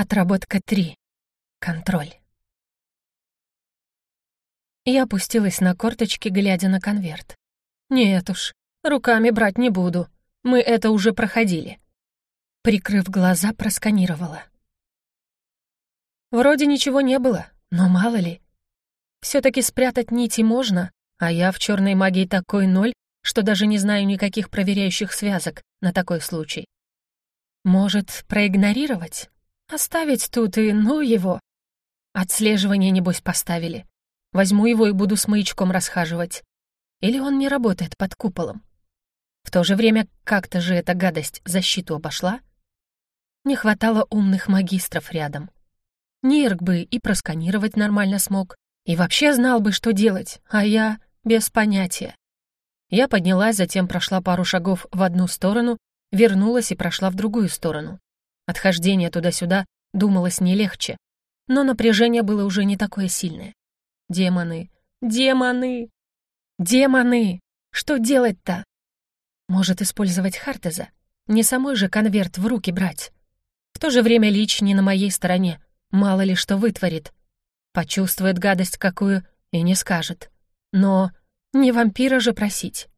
Отработка 3. Контроль. Я опустилась на корточки, глядя на конверт. Нет уж, руками брать не буду. Мы это уже проходили. Прикрыв глаза, просканировала. Вроде ничего не было, но мало ли. все таки спрятать нити можно, а я в черной магии такой ноль, что даже не знаю никаких проверяющих связок на такой случай. Может, проигнорировать? Оставить тут и ну его. Отслеживание, небось, поставили. Возьму его и буду с маячком расхаживать. Или он не работает под куполом. В то же время как-то же эта гадость защиту обошла. Не хватало умных магистров рядом. Нирк бы и просканировать нормально смог, и вообще знал бы, что делать, а я без понятия. Я поднялась, затем прошла пару шагов в одну сторону, вернулась и прошла в другую сторону. Отхождение туда-сюда думалось не легче, но напряжение было уже не такое сильное. Демоны, демоны, демоны! Что делать-то? Может, использовать Хартеза? Не самой же конверт в руки брать. В то же время Лич не на моей стороне, мало ли что вытворит. Почувствует гадость какую и не скажет. Но не вампира же просить.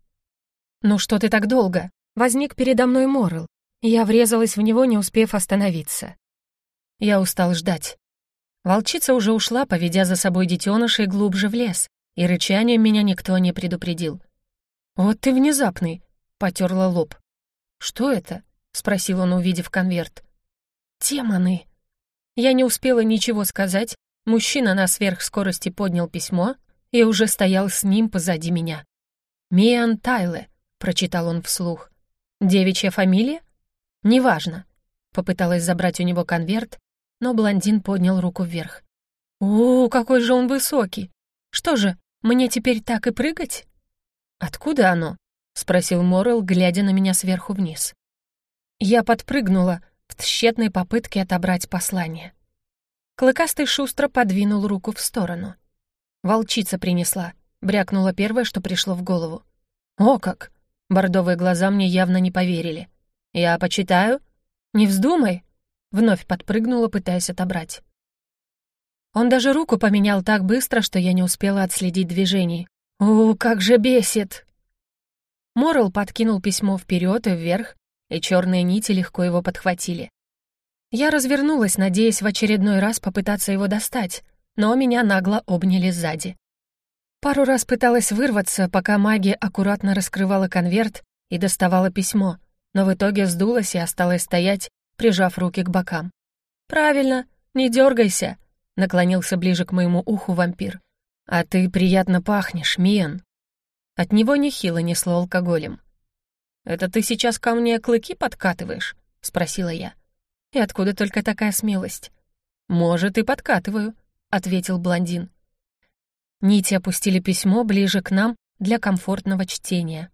«Ну что ты так долго?» Возник передо мной Морл, я врезалась в него, не успев остановиться. Я устал ждать. Волчица уже ушла, поведя за собой детенышей глубже в лес, и рычанием меня никто не предупредил. «Вот ты внезапный», — потерла лоб. «Что это?» — спросил он, увидев конверт. «Демоны!» Я не успела ничего сказать, мужчина на сверхскорости поднял письмо и уже стоял с ним позади меня. «Миан Тайле», — прочитал он вслух. «Девичья фамилия?» «Неважно». Попыталась забрать у него конверт, но блондин поднял руку вверх. «О, какой же он высокий! Что же, мне теперь так и прыгать?» «Откуда оно?» — спросил Моррел, глядя на меня сверху вниз. Я подпрыгнула в тщетной попытке отобрать послание. Клыкастый шустро подвинул руку в сторону. «Волчица принесла», — брякнула первое, что пришло в голову. «О как!» — бордовые глаза мне явно не поверили. «Я почитаю?» «Не вздумай!» Вновь подпрыгнула, пытаясь отобрать. Он даже руку поменял так быстро, что я не успела отследить движений. «О, как же бесит!» Морл подкинул письмо вперед и вверх, и черные нити легко его подхватили. Я развернулась, надеясь в очередной раз попытаться его достать, но меня нагло обняли сзади. Пару раз пыталась вырваться, пока магия аккуратно раскрывала конверт и доставала письмо — но в итоге сдулась и осталась стоять, прижав руки к бокам. «Правильно, не дергайся», — наклонился ближе к моему уху вампир. «А ты приятно пахнешь, Миен». От него нехило несло алкоголем. «Это ты сейчас ко мне клыки подкатываешь?» — спросила я. «И откуда только такая смелость?» «Может, и подкатываю», — ответил блондин. Нити опустили письмо ближе к нам для комфортного чтения.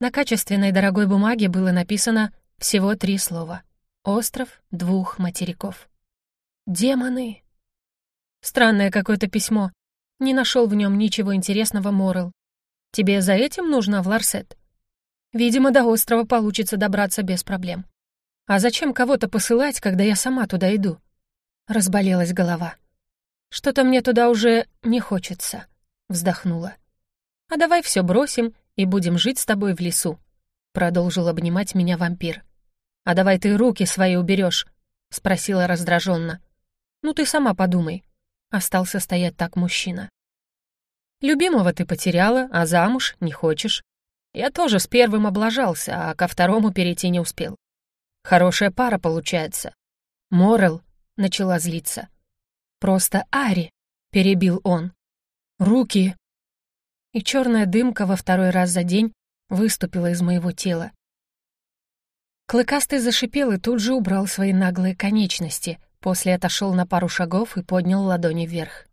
На качественной дорогой бумаге было написано всего три слова. «Остров двух материков». «Демоны!» Странное какое-то письмо. Не нашел в нем ничего интересного, Морел. Тебе за этим нужно в Ларсет? Видимо, до острова получится добраться без проблем. А зачем кого-то посылать, когда я сама туда иду? Разболелась голова. Что-то мне туда уже не хочется. Вздохнула. А давай все бросим и будем жить с тобой в лесу», — продолжил обнимать меня вампир. «А давай ты руки свои уберешь», — спросила раздраженно. «Ну ты сама подумай», — остался стоять так мужчина. «Любимого ты потеряла, а замуж не хочешь. Я тоже с первым облажался, а ко второму перейти не успел. Хорошая пара получается». «Морел», — начала злиться. «Просто Ари», — перебил он. «Руки», и черная дымка во второй раз за день выступила из моего тела. Клыкастый зашипел и тут же убрал свои наглые конечности, после отошел на пару шагов и поднял ладони вверх.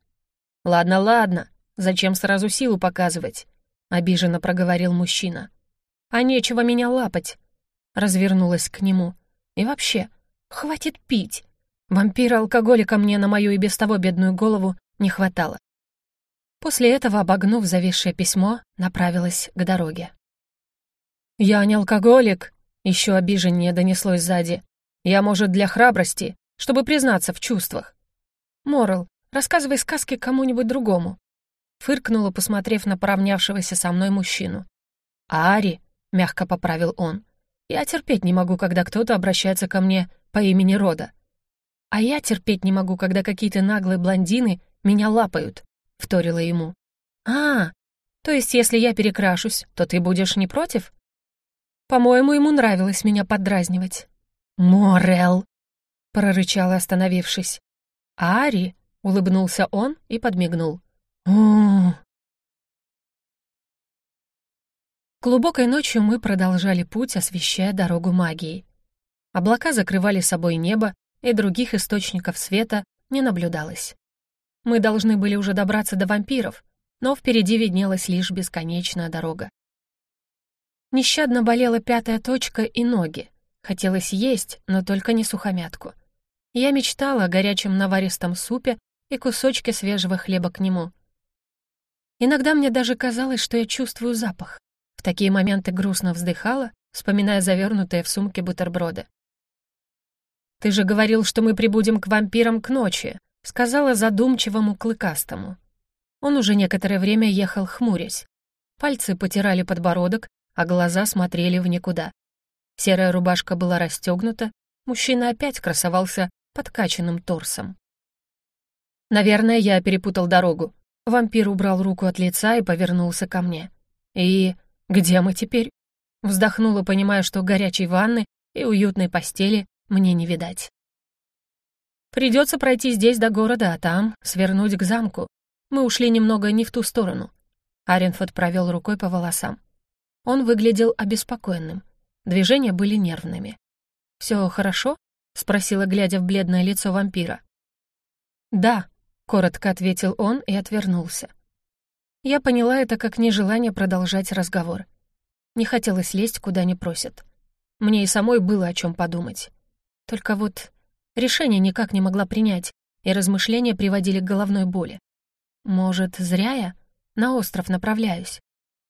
«Ладно, ладно, зачем сразу силу показывать?» — обиженно проговорил мужчина. «А нечего меня лапать!» — развернулась к нему. «И вообще, хватит пить!» Вампира-алкоголика мне на мою и без того бедную голову не хватало. После этого, обогнув зависшее письмо, направилась к дороге. «Я не алкоголик», — еще обиженнее донеслось сзади. «Я, может, для храбрости, чтобы признаться в чувствах. Морал, рассказывай сказки кому-нибудь другому. Фыркнула, посмотрев на поравнявшегося со мной мужчину. «Ари», — мягко поправил он, — «я терпеть не могу, когда кто-то обращается ко мне по имени рода. А я терпеть не могу, когда какие-то наглые блондины меня лапают», — вторила ему. «А, то есть если я перекрашусь, то ты будешь не против?» По-моему, ему нравилось меня поддразнивать. «Морел!» — прорычал, остановившись. «Ари!» — улыбнулся он и подмигнул. у Глубокой ночью мы продолжали путь, освещая дорогу магии. Облака закрывали собой небо, и других источников света не наблюдалось. Мы должны были уже добраться до вампиров, но впереди виднелась лишь бесконечная дорога. Нещадно болела пятая точка и ноги. Хотелось есть, но только не сухомятку. Я мечтала о горячем наваристом супе и кусочке свежего хлеба к нему. Иногда мне даже казалось, что я чувствую запах. В такие моменты грустно вздыхала, вспоминая завернутые в сумке бутерброды. «Ты же говорил, что мы прибудем к вампирам к ночи», сказала задумчивому клыкастому. Он уже некоторое время ехал хмурясь. Пальцы потирали подбородок, а глаза смотрели в никуда. Серая рубашка была расстегнута, мужчина опять красовался подкачанным торсом. Наверное, я перепутал дорогу. Вампир убрал руку от лица и повернулся ко мне. «И где мы теперь?» Вздохнула, понимая, что горячей ванны и уютной постели мне не видать. Придется пройти здесь до города, а там свернуть к замку. Мы ушли немного не в ту сторону. Аренфорд провел рукой по волосам. Он выглядел обеспокоенным. Движения были нервными. «Все хорошо?» — спросила, глядя в бледное лицо вампира. «Да», — коротко ответил он и отвернулся. Я поняла это как нежелание продолжать разговор. Не хотелось лезть, куда не просят. Мне и самой было о чем подумать. Только вот решение никак не могла принять, и размышления приводили к головной боли. Может, зря я на остров направляюсь?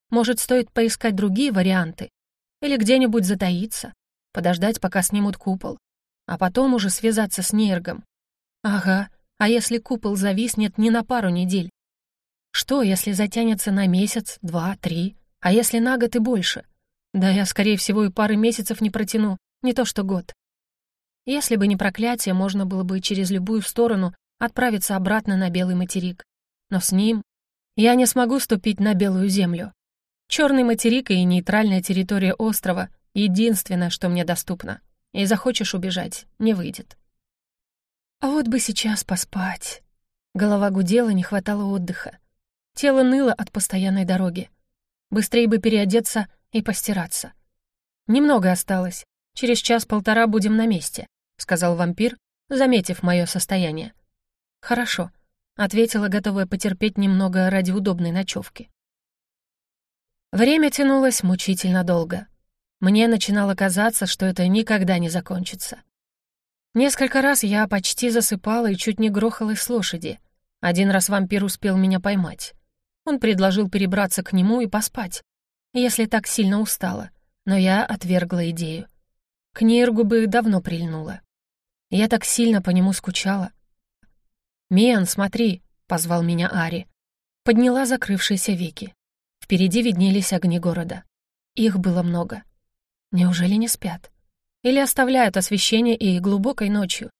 Может, стоит поискать другие варианты? Или где-нибудь затаиться, подождать, пока снимут купол, а потом уже связаться с Нергом? Ага, а если купол зависнет не на пару недель? Что, если затянется на месяц, два, три, а если на год и больше? Да я, скорее всего, и пары месяцев не протяну, не то что год. Если бы не проклятие, можно было бы через любую сторону отправиться обратно на Белый материк. Но с ним я не смогу ступить на Белую землю. Черный материк и нейтральная территория острова — единственное, что мне доступно. И захочешь убежать — не выйдет. А вот бы сейчас поспать. Голова гудела, не хватало отдыха. Тело ныло от постоянной дороги. Быстрее бы переодеться и постираться. Немного осталось. Через час-полтора будем на месте, сказал вампир, заметив мое состояние. Хорошо, ответила, готовая потерпеть немного ради удобной ночевки. Время тянулось мучительно долго. Мне начинало казаться, что это никогда не закончится. Несколько раз я почти засыпала и чуть не грохалась с лошади. Один раз вампир успел меня поймать. Он предложил перебраться к нему и поспать, если так сильно устала, но я отвергла идею. К Ниргу бы давно прильнула. Я так сильно по нему скучала. «Миан, смотри!» — позвал меня Ари. Подняла закрывшиеся веки. Впереди виднелись огни города. Их было много. Неужели не спят? Или оставляют освещение и глубокой ночью?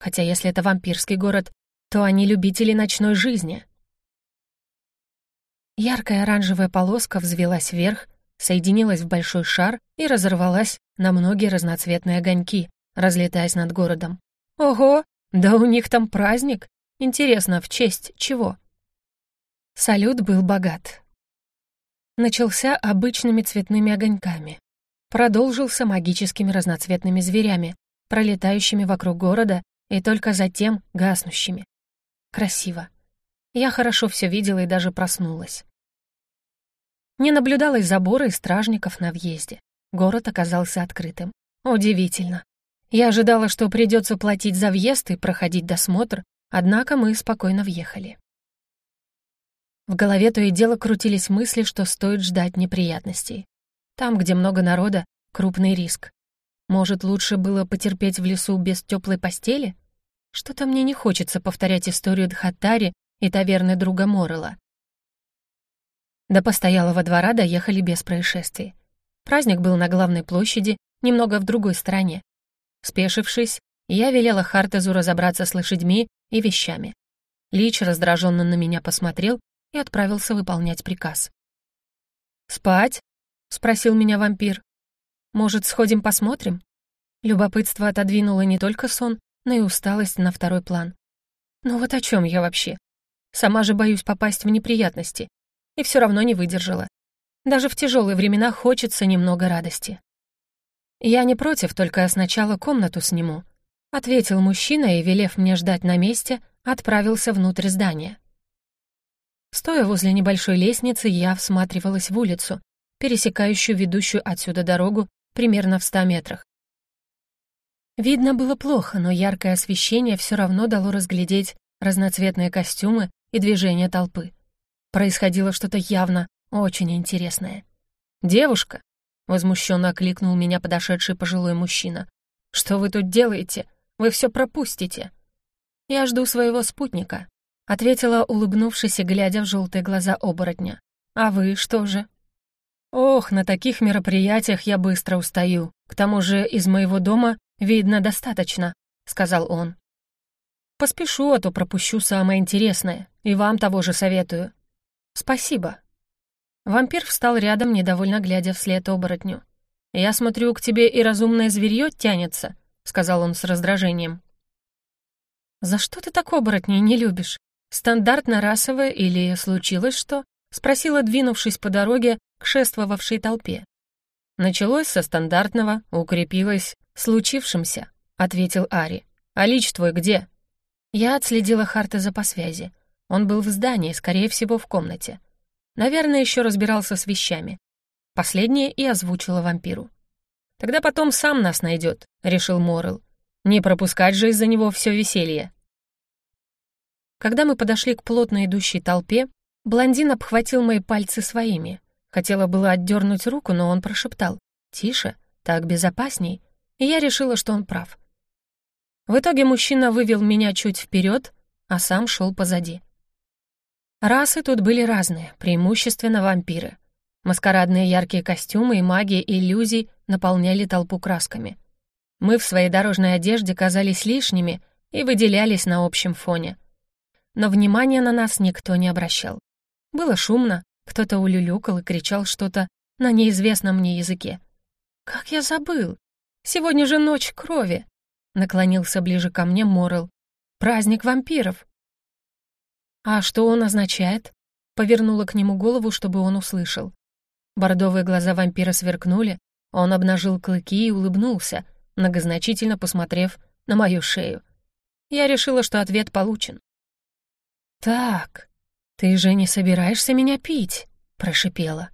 Хотя если это вампирский город, то они любители ночной жизни. Яркая оранжевая полоска взвелась вверх, соединилась в большой шар и разорвалась на многие разноцветные огоньки, разлетаясь над городом. Ого, да у них там праздник! Интересно, в честь чего? Салют был богат начался обычными цветными огоньками, продолжился магическими разноцветными зверями, пролетающими вокруг города и только затем гаснущими. Красиво. Я хорошо все видела и даже проснулась. Не наблюдалось забора и стражников на въезде. Город оказался открытым. Удивительно. Я ожидала, что придется платить за въезд и проходить досмотр, однако мы спокойно въехали. В голове то и дело крутились мысли, что стоит ждать неприятностей. Там, где много народа, крупный риск. Может, лучше было потерпеть в лесу без теплой постели? Что-то мне не хочется повторять историю Дхатари и таверны друга Моррелла. До постоялого двора доехали без происшествий. Праздник был на главной площади, немного в другой стороне. Спешившись, я велела Хартезу разобраться с лошадьми и вещами. Лич раздраженно на меня посмотрел и отправился выполнять приказ. «Спать?» — спросил меня вампир. «Может, сходим посмотрим?» Любопытство отодвинуло не только сон, но и усталость на второй план. «Ну вот о чем я вообще? Сама же боюсь попасть в неприятности. И все равно не выдержала. Даже в тяжелые времена хочется немного радости. «Я не против, только сначала комнату сниму», — ответил мужчина и, велев мне ждать на месте, отправился внутрь здания. Стоя возле небольшой лестницы, я всматривалась в улицу, пересекающую ведущую отсюда дорогу примерно в ста метрах. Видно было плохо, но яркое освещение все равно дало разглядеть разноцветные костюмы и движения толпы. Происходило что-то явно очень интересное. «Девушка!» — возмущенно окликнул меня подошедший пожилой мужчина. «Что вы тут делаете? Вы все пропустите!» «Я жду своего спутника», — ответила, улыбнувшись и глядя в желтые глаза оборотня. «А вы что же?» «Ох, на таких мероприятиях я быстро устаю. К тому же из моего дома видно достаточно», — сказал он. «Поспешу, а то пропущу самое интересное, и вам того же советую». «Спасибо», Вампир встал рядом, недовольно глядя вслед оборотню. «Я смотрю, к тебе и разумное зверье тянется», — сказал он с раздражением. «За что ты так оборотней не любишь? Стандартно расовое или случилось что?» — спросила, двинувшись по дороге к шествовавшей толпе. «Началось со стандартного, укрепилось случившимся», — ответил Ари. «А лич твой где?» Я отследила Хартеза по связи. Он был в здании, скорее всего, в комнате. Наверное, еще разбирался с вещами. Последнее и озвучила вампиру. «Тогда потом сам нас найдет», — решил Морел. «Не пропускать же из-за него все веселье». Когда мы подошли к плотно идущей толпе, блондин обхватил мои пальцы своими. Хотела было отдернуть руку, но он прошептал «Тише, так безопасней», и я решила, что он прав. В итоге мужчина вывел меня чуть вперед, а сам шел позади. Расы тут были разные, преимущественно вампиры. Маскарадные яркие костюмы и магия иллюзий наполняли толпу красками. Мы в своей дорожной одежде казались лишними и выделялись на общем фоне. Но внимания на нас никто не обращал. Было шумно, кто-то улюлюкал и кричал что-то на неизвестном мне языке. «Как я забыл! Сегодня же ночь крови!» Наклонился ближе ко мне Морел. «Праздник вампиров!» «А что он означает?» Повернула к нему голову, чтобы он услышал. Бордовые глаза вампира сверкнули, он обнажил клыки и улыбнулся, многозначительно посмотрев на мою шею. Я решила, что ответ получен. «Так, ты же не собираешься меня пить?» — прошипела.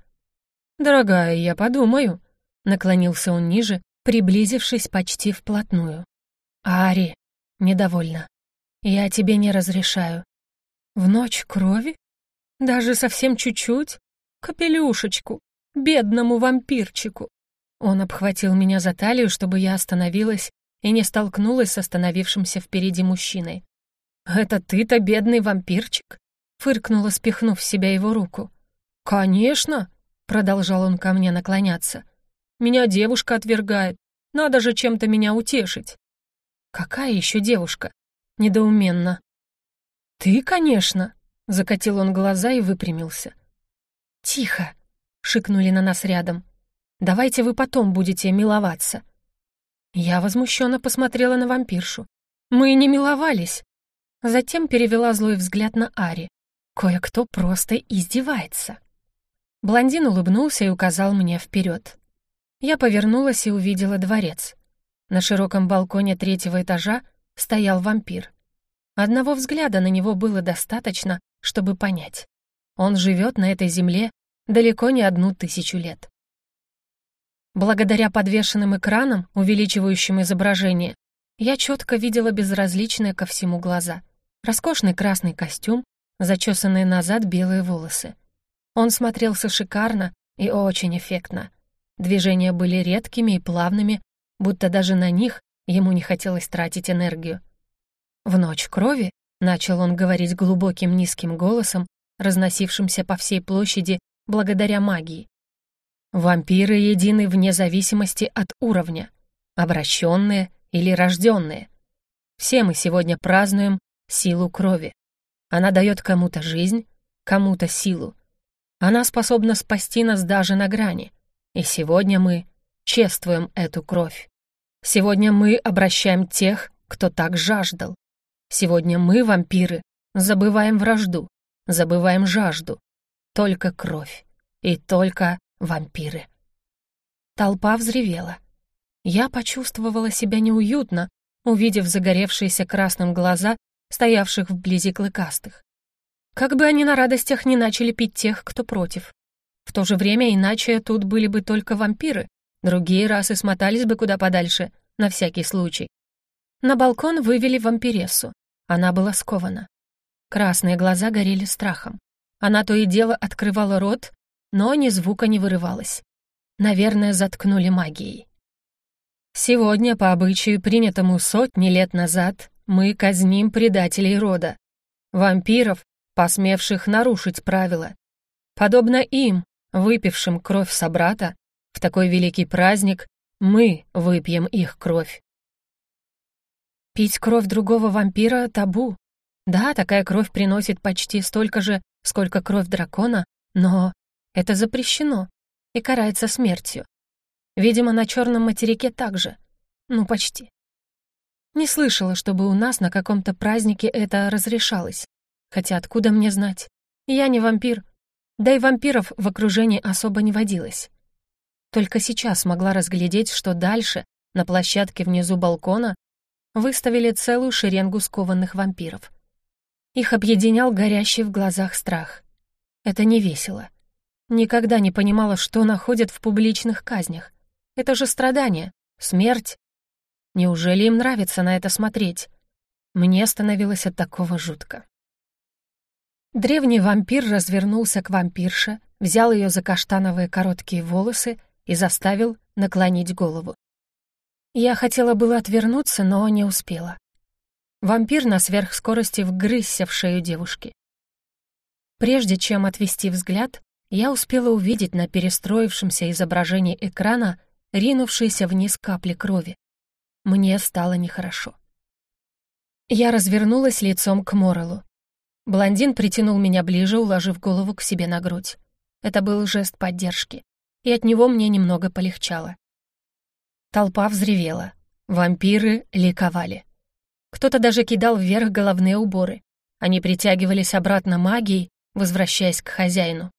«Дорогая, я подумаю», — наклонился он ниже, приблизившись почти вплотную. «Ари», — недовольна, — «я тебе не разрешаю. В ночь крови? Даже совсем чуть-чуть? Капелюшечку, бедному вампирчику. Он обхватил меня за талию, чтобы я остановилась и не столкнулась с остановившимся впереди мужчиной. «Это ты-то бедный вампирчик?» — фыркнула, спихнув в себя его руку. «Конечно!» — продолжал он ко мне наклоняться. «Меня девушка отвергает. Надо же чем-то меня утешить». «Какая еще девушка?» «Недоуменно», «Ты, конечно!» — закатил он глаза и выпрямился. «Тихо!» — шикнули на нас рядом. «Давайте вы потом будете миловаться». Я возмущенно посмотрела на вампиршу. «Мы не миловались!» Затем перевела злой взгляд на Ари. Кое-кто просто издевается. Блондин улыбнулся и указал мне вперед. Я повернулась и увидела дворец. На широком балконе третьего этажа стоял вампир. Одного взгляда на него было достаточно, чтобы понять. Он живет на этой земле далеко не одну тысячу лет. Благодаря подвешенным экранам, увеличивающим изображение, я четко видела безразличные ко всему глаза. Роскошный красный костюм, зачесанные назад белые волосы. Он смотрелся шикарно и очень эффектно. Движения были редкими и плавными, будто даже на них ему не хотелось тратить энергию. «В ночь крови», — начал он говорить глубоким низким голосом, разносившимся по всей площади благодаря магии. «Вампиры едины вне зависимости от уровня, обращенные или рожденные. Все мы сегодня празднуем силу крови. Она дает кому-то жизнь, кому-то силу. Она способна спасти нас даже на грани. И сегодня мы чествуем эту кровь. Сегодня мы обращаем тех, кто так жаждал. Сегодня мы, вампиры, забываем вражду, забываем жажду. Только кровь и только вампиры. Толпа взревела. Я почувствовала себя неуютно, увидев загоревшиеся красным глаза стоявших вблизи клыкастых. Как бы они на радостях не начали пить тех, кто против. В то же время иначе тут были бы только вампиры, другие расы смотались бы куда подальше, на всякий случай. На балкон вывели вампирессу. Она была скована. Красные глаза горели страхом. Она то и дело открывала рот, но ни звука не вырывалось. Наверное, заткнули магией. Сегодня, по обычаю, принятому сотни лет назад, мы казним предателей рода, вампиров, посмевших нарушить правила. Подобно им, выпившим кровь собрата, в такой великий праздник мы выпьем их кровь. Пить кровь другого вампира — табу. Да, такая кровь приносит почти столько же, сколько кровь дракона, но это запрещено и карается смертью. Видимо, на черном материке также. Ну, почти. Не слышала, чтобы у нас на каком-то празднике это разрешалось. Хотя откуда мне знать? Я не вампир. Да и вампиров в окружении особо не водилось. Только сейчас могла разглядеть, что дальше, на площадке внизу балкона, выставили целую шеренгу скованных вампиров. Их объединял горящий в глазах страх. Это не весело. Никогда не понимала, что находят в публичных казнях. Это же страдание, смерть. Неужели им нравится на это смотреть? Мне становилось от такого жутко. Древний вампир развернулся к вампирше, взял ее за каштановые короткие волосы и заставил наклонить голову. Я хотела было отвернуться, но не успела. Вампир на сверхскорости вгрызся в шею девушки. Прежде чем отвести взгляд, я успела увидеть на перестроившемся изображении экрана ринувшиеся вниз капли крови. Мне стало нехорошо. Я развернулась лицом к Морелу. Блондин притянул меня ближе, уложив голову к себе на грудь. Это был жест поддержки, и от него мне немного полегчало. Толпа взревела. Вампиры ликовали. Кто-то даже кидал вверх головные уборы. Они притягивались обратно магией, возвращаясь к хозяину.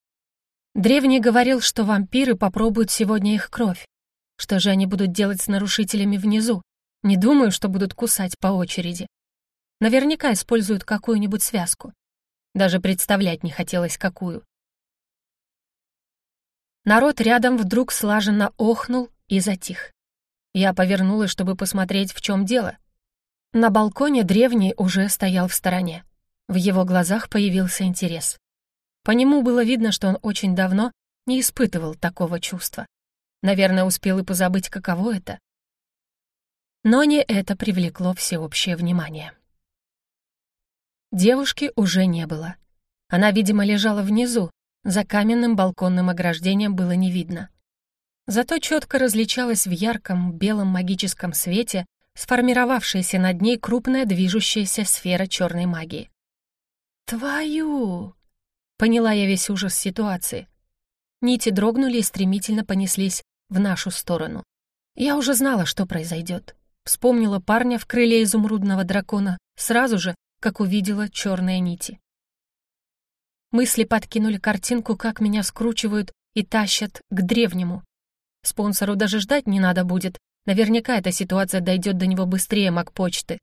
Древний говорил, что вампиры попробуют сегодня их кровь. Что же они будут делать с нарушителями внизу? Не думаю, что будут кусать по очереди. Наверняка используют какую-нибудь связку. Даже представлять не хотелось, какую. Народ рядом вдруг слаженно охнул и затих. Я повернулась, чтобы посмотреть, в чем дело. На балконе древний уже стоял в стороне. В его глазах появился интерес. По нему было видно, что он очень давно не испытывал такого чувства. Наверное, успел и позабыть, каково это. Но не это привлекло всеобщее внимание. Девушки уже не было. Она, видимо, лежала внизу, за каменным балконным ограждением было не видно. Зато четко различалась в ярком белом магическом свете сформировавшаяся над ней крупная движущаяся сфера черной магии. «Твою!» — поняла я весь ужас ситуации. Нити дрогнули и стремительно понеслись в нашу сторону. Я уже знала, что произойдет. Вспомнила парня в крыле изумрудного дракона сразу же, как увидела черные нити. Мысли подкинули картинку, как меня скручивают и тащат к древнему. Спонсору даже ждать не надо будет. Наверняка эта ситуация дойдет до него быстрее Макпочты.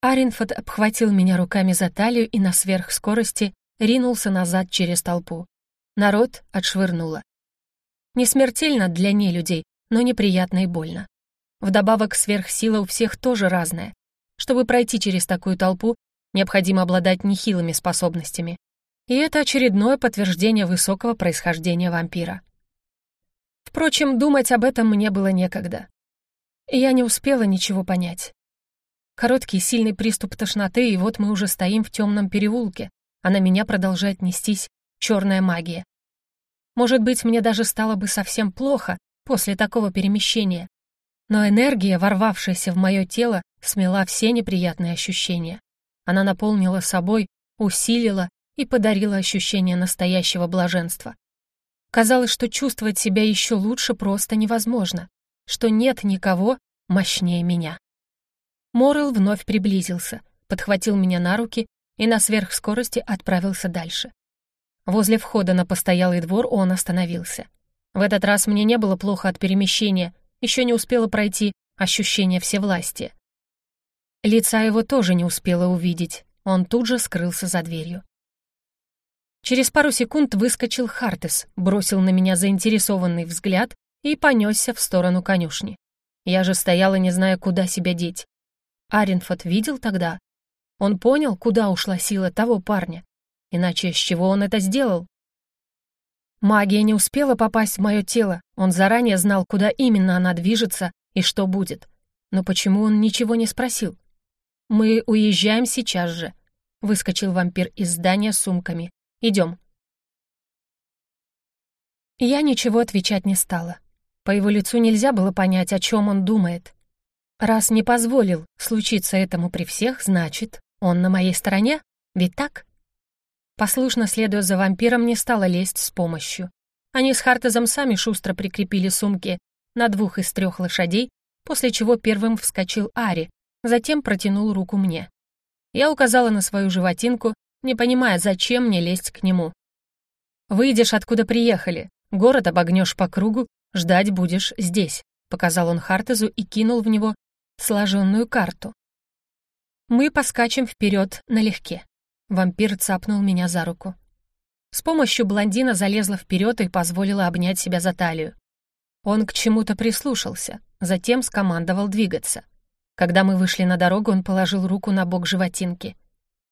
Аринфорд обхватил меня руками за талию и на сверхскорости ринулся назад через толпу. Народ отшвырнуло. Не смертельно для нелюдей, но неприятно и больно. Вдобавок сверхсила у всех тоже разная. Чтобы пройти через такую толпу, необходимо обладать нехилыми способностями. И это очередное подтверждение высокого происхождения вампира. Впрочем, думать об этом мне было некогда. Я не успела ничего понять. Короткий сильный приступ тошноты, и вот мы уже стоим в темном переулке, а на меня продолжает нестись черная магия. Может быть, мне даже стало бы совсем плохо после такого перемещения, но энергия, ворвавшаяся в мое тело, смела все неприятные ощущения. Она наполнила собой, усилила и подарила ощущение настоящего блаженства. Казалось, что чувствовать себя еще лучше просто невозможно, что нет никого мощнее меня. Морел вновь приблизился, подхватил меня на руки и на сверхскорости отправился дальше. Возле входа на постоялый двор он остановился. В этот раз мне не было плохо от перемещения, еще не успело пройти ощущение всевластия. Лица его тоже не успела увидеть, он тут же скрылся за дверью. Через пару секунд выскочил Хартес, бросил на меня заинтересованный взгляд и понесся в сторону конюшни. Я же стояла, не зная, куда себя деть. Аренфот видел тогда? Он понял, куда ушла сила того парня. Иначе с чего он это сделал? Магия не успела попасть в мое тело, он заранее знал, куда именно она движется и что будет. Но почему он ничего не спросил? «Мы уезжаем сейчас же», — выскочил вампир из здания с сумками. «Идем». Я ничего отвечать не стала. По его лицу нельзя было понять, о чем он думает. Раз не позволил случиться этому при всех, значит, он на моей стороне? Ведь так? Послушно следуя за вампиром, не стала лезть с помощью. Они с Хартезом сами шустро прикрепили сумки на двух из трех лошадей, после чего первым вскочил Ари, затем протянул руку мне. Я указала на свою животинку, не понимая, зачем мне лезть к нему. «Выйдешь, откуда приехали, город обогнешь по кругу, ждать будешь здесь», показал он Хартезу и кинул в него сложенную карту. Мы поскачем вперед налегке. Вампир цапнул меня за руку. С помощью блондина залезла вперед и позволила обнять себя за талию. Он к чему-то прислушался, затем скомандовал двигаться. Когда мы вышли на дорогу, он положил руку на бок животинки.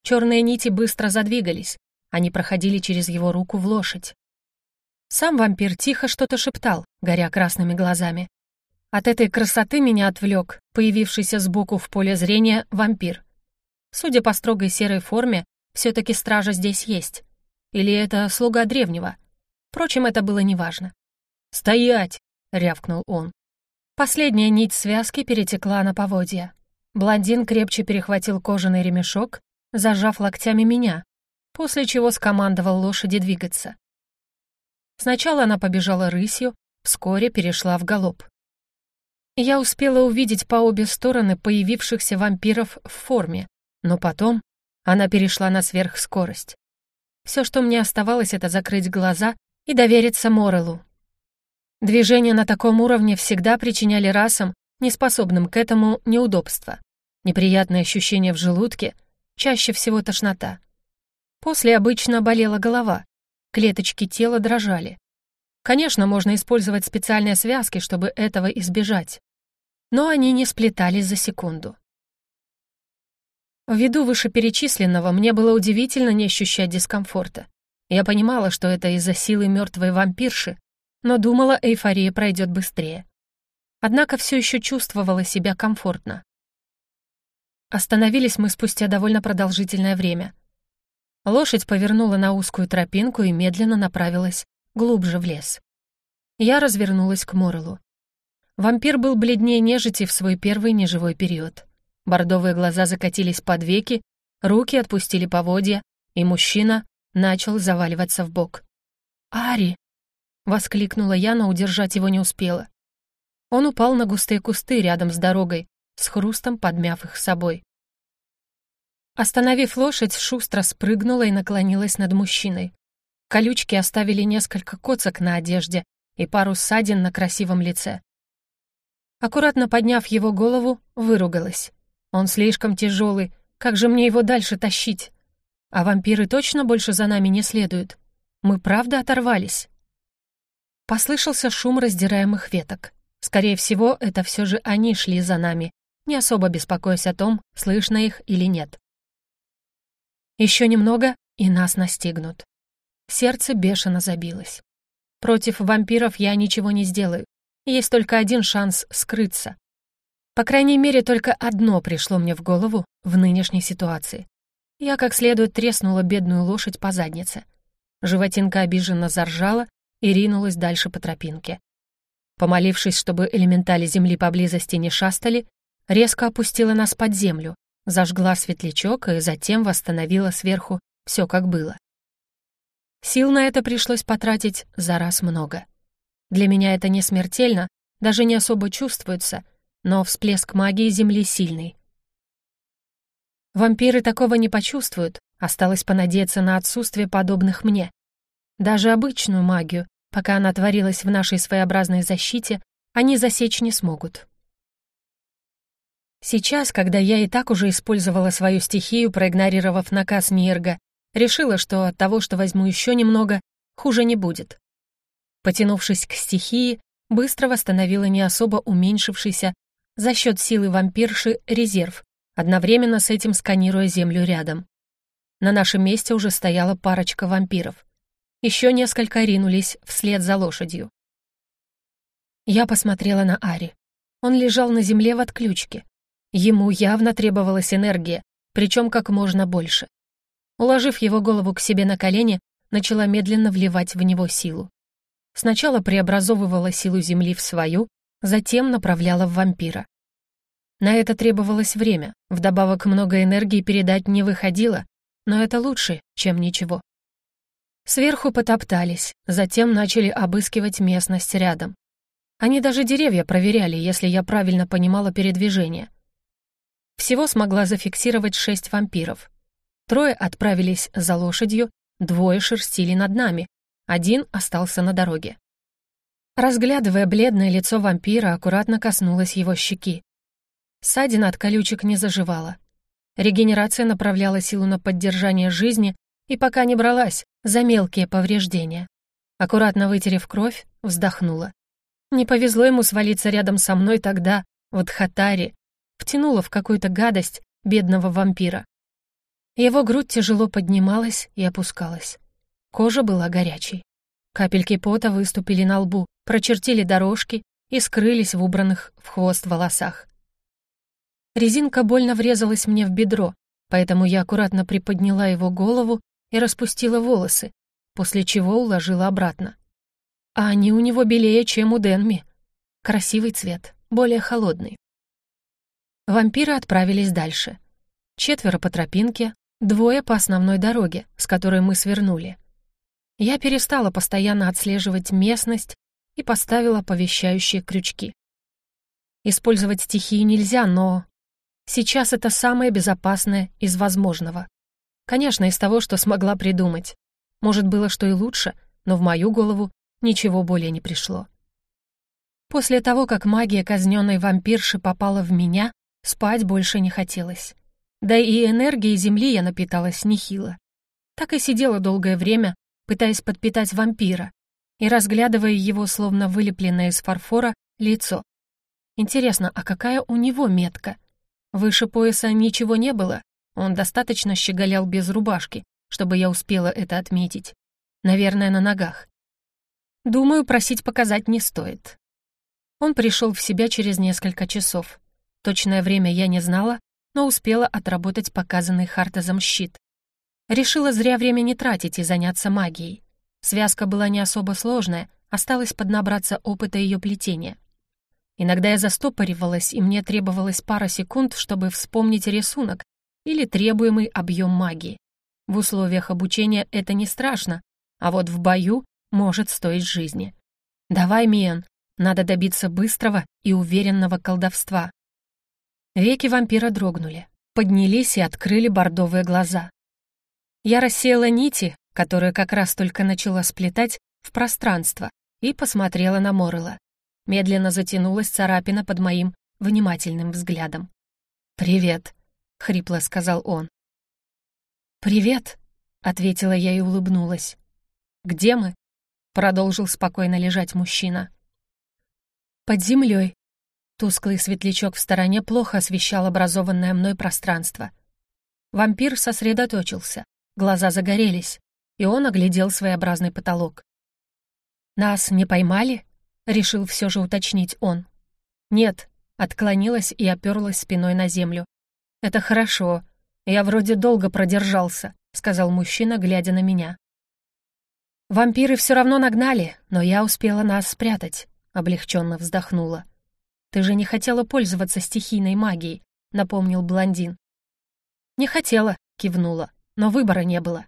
Черные нити быстро задвигались, они проходили через его руку в лошадь. Сам вампир тихо что-то шептал, горя красными глазами. От этой красоты меня отвлек появившийся сбоку в поле зрения вампир. Судя по строгой серой форме, все-таки стража здесь есть. Или это слуга древнего? Впрочем, это было неважно. «Стоять!» — рявкнул он. Последняя нить связки перетекла на поводья. Блондин крепче перехватил кожаный ремешок, зажав локтями меня, после чего скомандовал лошади двигаться. Сначала она побежала рысью, вскоре перешла в галоп. Я успела увидеть по обе стороны появившихся вампиров в форме, но потом она перешла на сверхскорость. Все, что мне оставалось, это закрыть глаза и довериться Морелу. Движения на таком уровне всегда причиняли расам, неспособным к этому, неудобства. Неприятные ощущения в желудке, чаще всего тошнота. После обычно болела голова, клеточки тела дрожали. Конечно, можно использовать специальные связки, чтобы этого избежать но они не сплетались за секунду. Ввиду вышеперечисленного мне было удивительно не ощущать дискомфорта. Я понимала, что это из-за силы мертвой вампирши, но думала, эйфория пройдет быстрее. Однако все еще чувствовала себя комфортно. Остановились мы спустя довольно продолжительное время. Лошадь повернула на узкую тропинку и медленно направилась глубже в лес. Я развернулась к Морелу. Вампир был бледнее нежити в свой первый неживой период. Бордовые глаза закатились под веки, руки отпустили поводья, и мужчина начал заваливаться в бок. «Ари!» — воскликнула я, но удержать его не успела. Он упал на густые кусты рядом с дорогой, с хрустом подмяв их собой. Остановив лошадь, шустро спрыгнула и наклонилась над мужчиной. Колючки оставили несколько коцок на одежде и пару ссадин на красивом лице. Аккуратно подняв его голову, выругалась. «Он слишком тяжелый, как же мне его дальше тащить? А вампиры точно больше за нами не следуют? Мы правда оторвались?» Послышался шум раздираемых веток. Скорее всего, это все же они шли за нами, не особо беспокоясь о том, слышно их или нет. Еще немного, и нас настигнут. Сердце бешено забилось. Против вампиров я ничего не сделаю. Есть только один шанс скрыться. По крайней мере, только одно пришло мне в голову в нынешней ситуации. Я как следует треснула бедную лошадь по заднице. Животинка обиженно заржала и ринулась дальше по тропинке. Помолившись, чтобы элементали земли поблизости не шастали, резко опустила нас под землю, зажгла светлячок и затем восстановила сверху все как было. Сил на это пришлось потратить за раз много. Для меня это не смертельно, даже не особо чувствуется, но всплеск магии Земли сильный. Вампиры такого не почувствуют, осталось понадеяться на отсутствие подобных мне. Даже обычную магию, пока она творилась в нашей своеобразной защите, они засечь не смогут. Сейчас, когда я и так уже использовала свою стихию, проигнорировав наказ Нирга, решила, что от того, что возьму еще немного, хуже не будет. Потянувшись к стихии, быстро восстановила не особо уменьшившийся за счет силы вампирши резерв, одновременно с этим сканируя землю рядом. На нашем месте уже стояла парочка вампиров. Еще несколько ринулись вслед за лошадью. Я посмотрела на Ари. Он лежал на земле в отключке. Ему явно требовалась энергия, причем как можно больше. Уложив его голову к себе на колени, начала медленно вливать в него силу. Сначала преобразовывала силу Земли в свою, затем направляла в вампира. На это требовалось время, вдобавок много энергии передать не выходило, но это лучше, чем ничего. Сверху потоптались, затем начали обыскивать местность рядом. Они даже деревья проверяли, если я правильно понимала передвижение. Всего смогла зафиксировать шесть вампиров. Трое отправились за лошадью, двое шерстили над нами, один остался на дороге. Разглядывая бледное лицо вампира, аккуратно коснулась его щеки. Ссадина от колючек не заживала. Регенерация направляла силу на поддержание жизни и пока не бралась за мелкие повреждения. Аккуратно вытерев кровь, вздохнула. Не повезло ему свалиться рядом со мной тогда, в Дхатаре, втянула в какую-то гадость бедного вампира. Его грудь тяжело поднималась и опускалась. Кожа была горячей. Капельки пота выступили на лбу, прочертили дорожки и скрылись в убранных в хвост волосах. Резинка больно врезалась мне в бедро, поэтому я аккуратно приподняла его голову и распустила волосы, после чего уложила обратно. А они у него белее, чем у Денми. Красивый цвет, более холодный. Вампиры отправились дальше. Четверо по тропинке, Двое по основной дороге, с которой мы свернули. Я перестала постоянно отслеживать местность и поставила оповещающие крючки. Использовать стихию нельзя, но сейчас это самое безопасное из возможного. Конечно, из того, что смогла придумать. Может, было что и лучше, но в мою голову ничего более не пришло. После того, как магия казненной вампирши попала в меня, спать больше не хотелось. Да и энергией Земли я напиталась нехило. Так и сидела долгое время, пытаясь подпитать вампира и разглядывая его, словно вылепленное из фарфора, лицо. Интересно, а какая у него метка? Выше пояса ничего не было, он достаточно щеголял без рубашки, чтобы я успела это отметить. Наверное, на ногах. Думаю, просить показать не стоит. Он пришел в себя через несколько часов. Точное время я не знала, но успела отработать показанный Хартезом щит. Решила зря время не тратить и заняться магией. Связка была не особо сложная, осталось поднабраться опыта ее плетения. Иногда я застопоривалась, и мне требовалось пара секунд, чтобы вспомнить рисунок или требуемый объем магии. В условиях обучения это не страшно, а вот в бою может стоить жизни. «Давай, Миен, надо добиться быстрого и уверенного колдовства. Веки вампира дрогнули, поднялись и открыли бордовые глаза. Я рассеяла нити, которые как раз только начала сплетать, в пространство и посмотрела на Моррела. Медленно затянулась царапина под моим внимательным взглядом. «Привет», — хрипло сказал он. «Привет», — ответила я и улыбнулась. «Где мы?» — продолжил спокойно лежать мужчина. «Под землей, Тусклый светлячок в стороне плохо освещал образованное мной пространство. Вампир сосредоточился, глаза загорелись, и он оглядел своеобразный потолок. «Нас не поймали?» — решил все же уточнить он. «Нет», — отклонилась и оперлась спиной на землю. «Это хорошо. Я вроде долго продержался», — сказал мужчина, глядя на меня. «Вампиры все равно нагнали, но я успела нас спрятать», — облегченно вздохнула. «Ты же не хотела пользоваться стихийной магией», — напомнил блондин. «Не хотела», — кивнула, — «но выбора не было».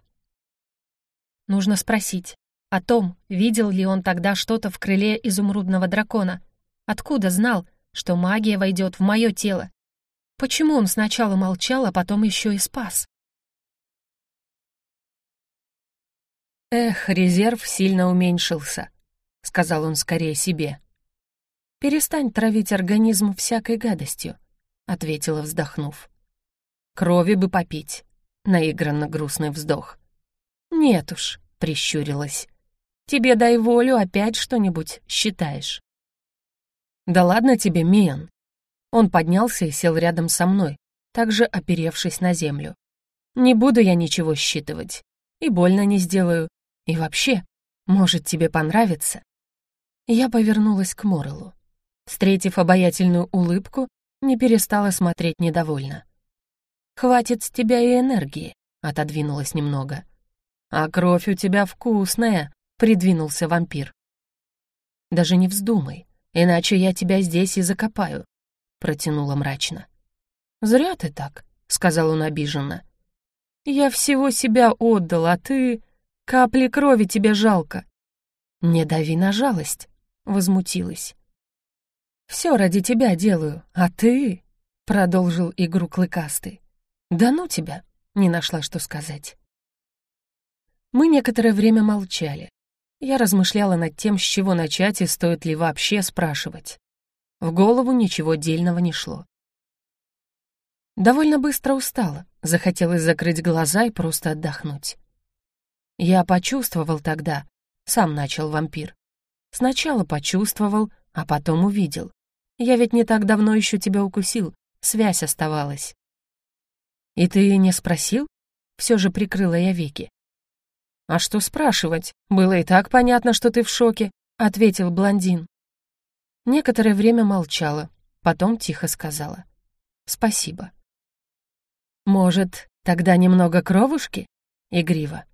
Нужно спросить о том, видел ли он тогда что-то в крыле изумрудного дракона. Откуда знал, что магия войдет в мое тело? Почему он сначала молчал, а потом еще и спас? «Эх, резерв сильно уменьшился», — сказал он скорее себе. «Перестань травить организм всякой гадостью», — ответила, вздохнув. «Крови бы попить», — наигранно грустный вздох. «Нет уж», — прищурилась. «Тебе дай волю, опять что-нибудь считаешь». «Да ладно тебе, Миан». Он поднялся и сел рядом со мной, также оперевшись на землю. «Не буду я ничего считывать. И больно не сделаю. И вообще, может, тебе понравится?» Я повернулась к Морелу. Встретив обаятельную улыбку, не перестала смотреть недовольно. «Хватит с тебя и энергии», — отодвинулась немного. «А кровь у тебя вкусная», — придвинулся вампир. «Даже не вздумай, иначе я тебя здесь и закопаю», — протянула мрачно. «Зря ты так», — сказал он обиженно. «Я всего себя отдал, а ты... Капли крови тебе жалко». «Не дави на жалость», — возмутилась. «Все ради тебя делаю, а ты...» — продолжил игру клыкастый. «Да ну тебя!» — не нашла, что сказать. Мы некоторое время молчали. Я размышляла над тем, с чего начать и стоит ли вообще спрашивать. В голову ничего дельного не шло. Довольно быстро устала, захотелось закрыть глаза и просто отдохнуть. Я почувствовал тогда, сам начал вампир. Сначала почувствовал, а потом увидел. Я ведь не так давно еще тебя укусил, связь оставалась. И ты не спросил? Все же прикрыла я веки. «А что спрашивать? Было и так понятно, что ты в шоке», — ответил блондин. Некоторое время молчала, потом тихо сказала. «Спасибо». «Может, тогда немного кровушки?» — игриво.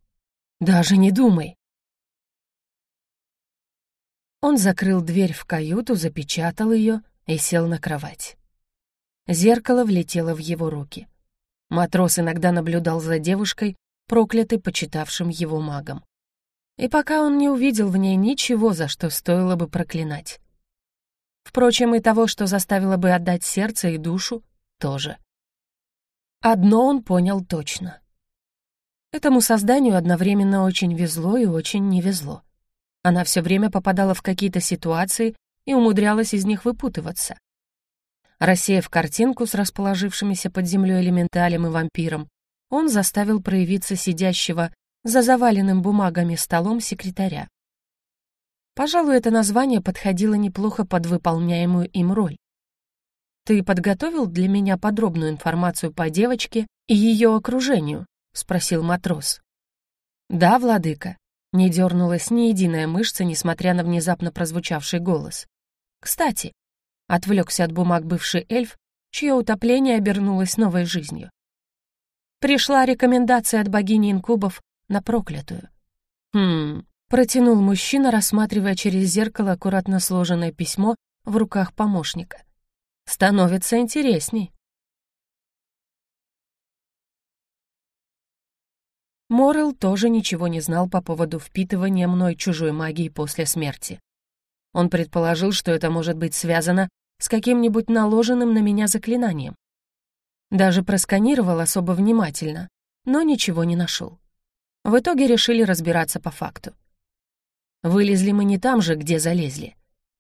«Даже не думай». Он закрыл дверь в каюту, запечатал ее и сел на кровать. Зеркало влетело в его руки. Матрос иногда наблюдал за девушкой, проклятый почитавшим его магом. И пока он не увидел в ней ничего, за что стоило бы проклинать. Впрочем, и того, что заставило бы отдать сердце и душу, тоже. Одно он понял точно. Этому созданию одновременно очень везло и очень не везло. Она все время попадала в какие-то ситуации и умудрялась из них выпутываться. Рассеяв картинку с расположившимися под землей элементалем и вампиром, он заставил проявиться сидящего за заваленным бумагами столом секретаря. Пожалуй, это название подходило неплохо под выполняемую им роль. «Ты подготовил для меня подробную информацию по девочке и ее окружению?» — спросил матрос. «Да, владыка», — не дернулась ни единая мышца, несмотря на внезапно прозвучавший голос. «Кстати», — отвлекся от бумаг бывший эльф, чье утопление обернулось новой жизнью. Пришла рекомендация от богини инкубов на проклятую. «Хм...» — протянул мужчина, рассматривая через зеркало аккуратно сложенное письмо в руках помощника. «Становится интересней». Морел тоже ничего не знал по поводу впитывания мной чужой магии после смерти. Он предположил, что это может быть связано с каким-нибудь наложенным на меня заклинанием. Даже просканировал особо внимательно, но ничего не нашел. В итоге решили разбираться по факту. Вылезли мы не там же, где залезли.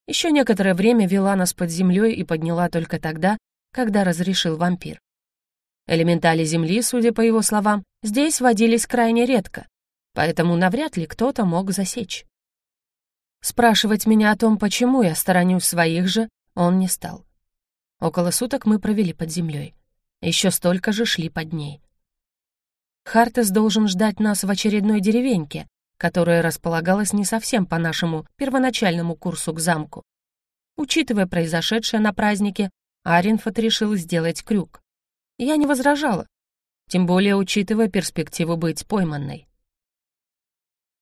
Еще некоторое время вела нас под землей и подняла только тогда, когда разрешил вампир. Элементали Земли, судя по его словам, здесь водились крайне редко, поэтому навряд ли кто-то мог засечь. Спрашивать меня о том, почему я сторонюсь своих же, он не стал. Около суток мы провели под землей. Еще столько же шли под ней. Хартес должен ждать нас в очередной деревеньке, которая располагалась не совсем по нашему первоначальному курсу к замку. Учитывая произошедшее на празднике, Аринфот решил сделать крюк. Я не возражала, тем более учитывая перспективу быть пойманной.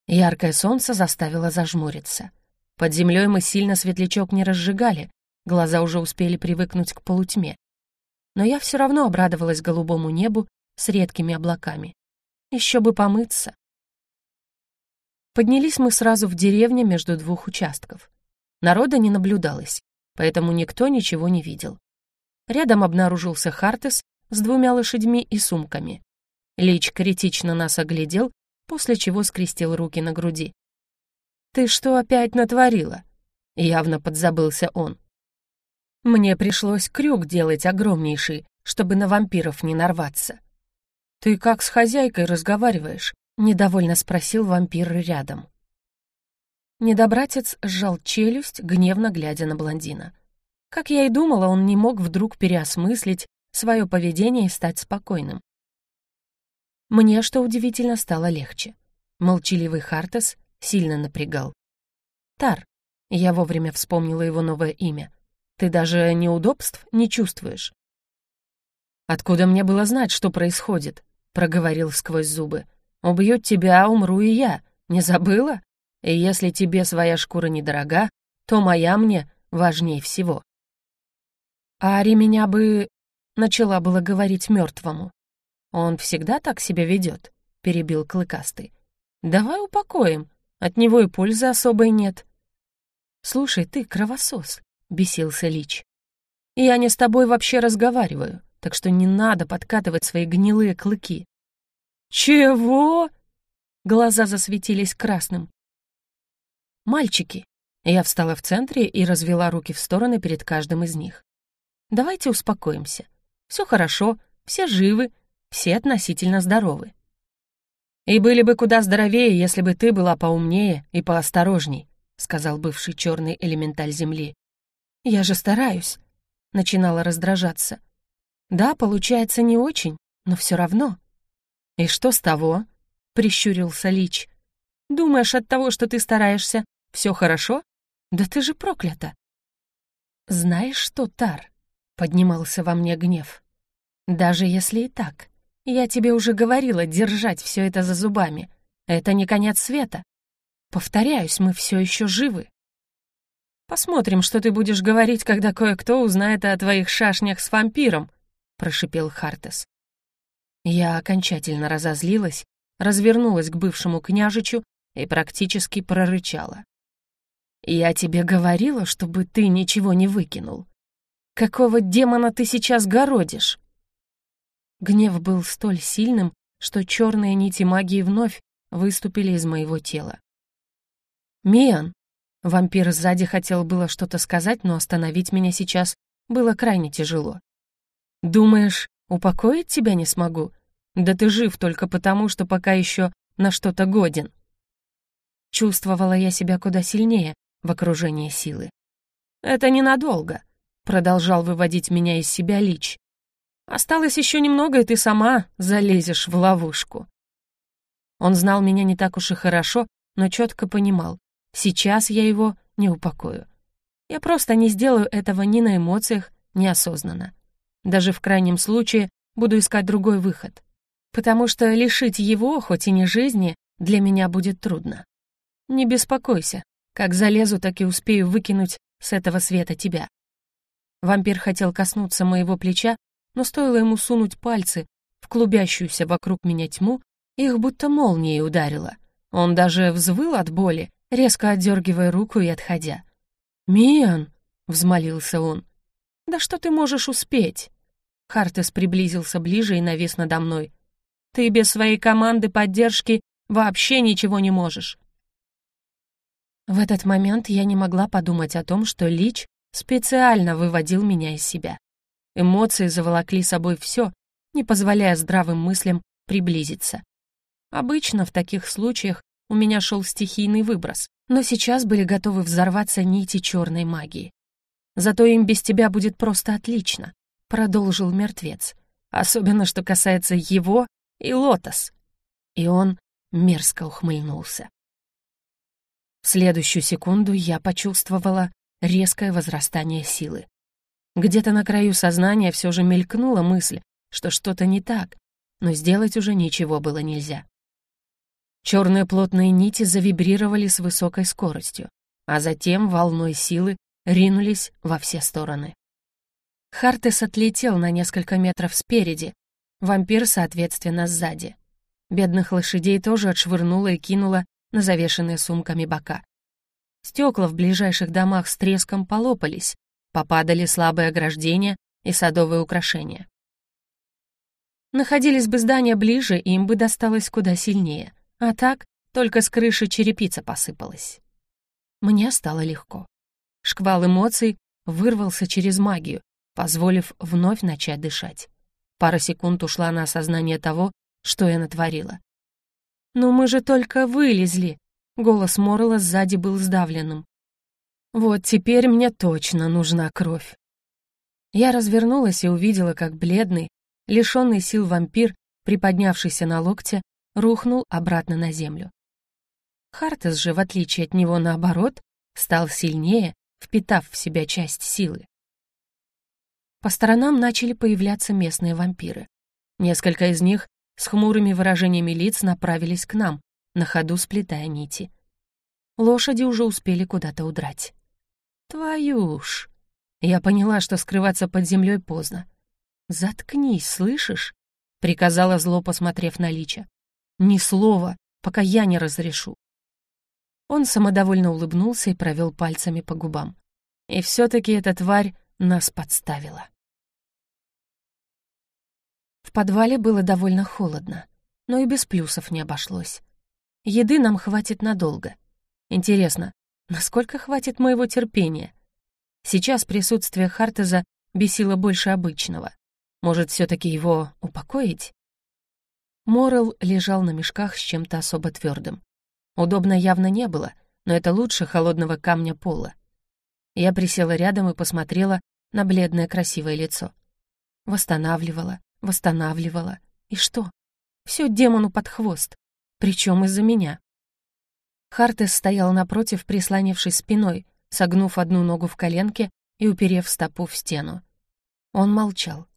Яркое солнце заставило зажмуриться. Под землей мы сильно светлячок не разжигали, глаза уже успели привыкнуть к полутьме. Но я все равно обрадовалась голубому небу с редкими облаками. Еще бы помыться. Поднялись мы сразу в деревне между двух участков. Народа не наблюдалось, поэтому никто ничего не видел. Рядом обнаружился Хартес с двумя лошадьми и сумками. Лич критично нас оглядел, после чего скрестил руки на груди. «Ты что опять натворила?» — явно подзабылся он. Мне пришлось крюк делать огромнейший, чтобы на вампиров не нарваться. «Ты как с хозяйкой разговариваешь?» — недовольно спросил вампир рядом. Недобратец сжал челюсть, гневно глядя на блондина. Как я и думала, он не мог вдруг переосмыслить свое поведение и стать спокойным. Мне, что удивительно, стало легче. Молчаливый Хартес сильно напрягал. «Тар», — я вовремя вспомнила его новое имя, «ты даже неудобств не чувствуешь». «Откуда мне было знать, что происходит?» — проговорил сквозь зубы. «Убьют тебя, умру и я. Не забыла? И если тебе своя шкура недорога, то моя мне важнее всего». «Ари меня бы...» — начала было говорить мертвому. «Он всегда так себя ведет», — перебил Клыкастый. «Давай упокоим, от него и пользы особой нет». «Слушай, ты кровосос», — бесился Лич. «Я не с тобой вообще разговариваю, так что не надо подкатывать свои гнилые клыки». «Чего?» Глаза засветились красным. «Мальчики!» Я встала в центре и развела руки в стороны перед каждым из них. Давайте успокоимся. Все хорошо, все живы, все относительно здоровы. И были бы куда здоровее, если бы ты была поумнее и поосторожней, сказал бывший черный элементаль Земли. Я же стараюсь, начинала раздражаться. Да, получается не очень, но все равно. И что с того? прищурился Лич. Думаешь, от того, что ты стараешься, все хорошо? Да ты же проклята. Знаешь что, Тар? Поднимался во мне гнев. «Даже если и так, я тебе уже говорила держать все это за зубами. Это не конец света. Повторяюсь, мы все еще живы. Посмотрим, что ты будешь говорить, когда кое-кто узнает о твоих шашнях с вампиром», — прошипел Хартес. Я окончательно разозлилась, развернулась к бывшему княжичу и практически прорычала. «Я тебе говорила, чтобы ты ничего не выкинул. Какого демона ты сейчас городишь?» Гнев был столь сильным, что черные нити магии вновь выступили из моего тела. «Миан!» Вампир сзади хотел было что-то сказать, но остановить меня сейчас было крайне тяжело. «Думаешь, упокоить тебя не смогу? Да ты жив только потому, что пока еще на что-то годен». Чувствовала я себя куда сильнее в окружении силы. «Это ненадолго продолжал выводить меня из себя Лич. «Осталось еще немного, и ты сама залезешь в ловушку». Он знал меня не так уж и хорошо, но четко понимал, сейчас я его не упокою. Я просто не сделаю этого ни на эмоциях, ни осознанно. Даже в крайнем случае буду искать другой выход. Потому что лишить его, хоть и не жизни, для меня будет трудно. Не беспокойся, как залезу, так и успею выкинуть с этого света тебя. Вампир хотел коснуться моего плеча, но стоило ему сунуть пальцы в клубящуюся вокруг меня тьму, их будто молнией ударило. Он даже взвыл от боли, резко отдергивая руку и отходя. «Миан!» — взмолился он. «Да что ты можешь успеть?» Хартес приблизился ближе и навис надо мной. «Ты без своей команды поддержки вообще ничего не можешь». В этот момент я не могла подумать о том, что Лич специально выводил меня из себя. Эмоции заволокли собой все, не позволяя здравым мыслям приблизиться. Обычно в таких случаях у меня шел стихийный выброс, но сейчас были готовы взорваться нити черной магии. Зато им без тебя будет просто отлично, продолжил мертвец. Особенно, что касается его и Лотос. И он мерзко ухмыльнулся. В следующую секунду я почувствовала резкое возрастание силы. Где-то на краю сознания все же мелькнула мысль, что что-то не так, но сделать уже ничего было нельзя. Черные плотные нити завибрировали с высокой скоростью, а затем волной силы ринулись во все стороны. Хартес отлетел на несколько метров спереди, вампир, соответственно, сзади. Бедных лошадей тоже отшвырнуло и кинуло на завешенные сумками бока. Стекла в ближайших домах с треском полопались, попадали слабые ограждения и садовые украшения. Находились бы здания ближе, им бы досталось куда сильнее, а так только с крыши черепица посыпалась. Мне стало легко. Шквал эмоций вырвался через магию, позволив вновь начать дышать. Пара секунд ушла на осознание того, что я натворила. «Но мы же только вылезли!» Голос Моррелла сзади был сдавленным. «Вот теперь мне точно нужна кровь». Я развернулась и увидела, как бледный, лишенный сил вампир, приподнявшийся на локте, рухнул обратно на землю. Хартес же, в отличие от него наоборот, стал сильнее, впитав в себя часть силы. По сторонам начали появляться местные вампиры. Несколько из них с хмурыми выражениями лиц направились к нам, на ходу сплетая нити. Лошади уже успели куда-то удрать. Твою ж! Я поняла, что скрываться под землей поздно. «Заткнись, слышишь?» — приказала зло, посмотрев на Лича. «Ни слова, пока я не разрешу». Он самодовольно улыбнулся и провел пальцами по губам. И все-таки эта тварь нас подставила. В подвале было довольно холодно, но и без плюсов не обошлось. Еды нам хватит надолго. Интересно, насколько хватит моего терпения? Сейчас присутствие Хартеза бесило больше обычного. Может, все-таки его упокоить? Морел лежал на мешках с чем-то особо твердым. Удобно явно не было, но это лучше холодного камня пола. Я присела рядом и посмотрела на бледное красивое лицо. Восстанавливала, восстанавливала. И что? Все демону под хвост. Причем из-за меня. Хартес стоял напротив, прислонившись спиной, согнув одну ногу в коленке и уперев стопу в стену. Он молчал.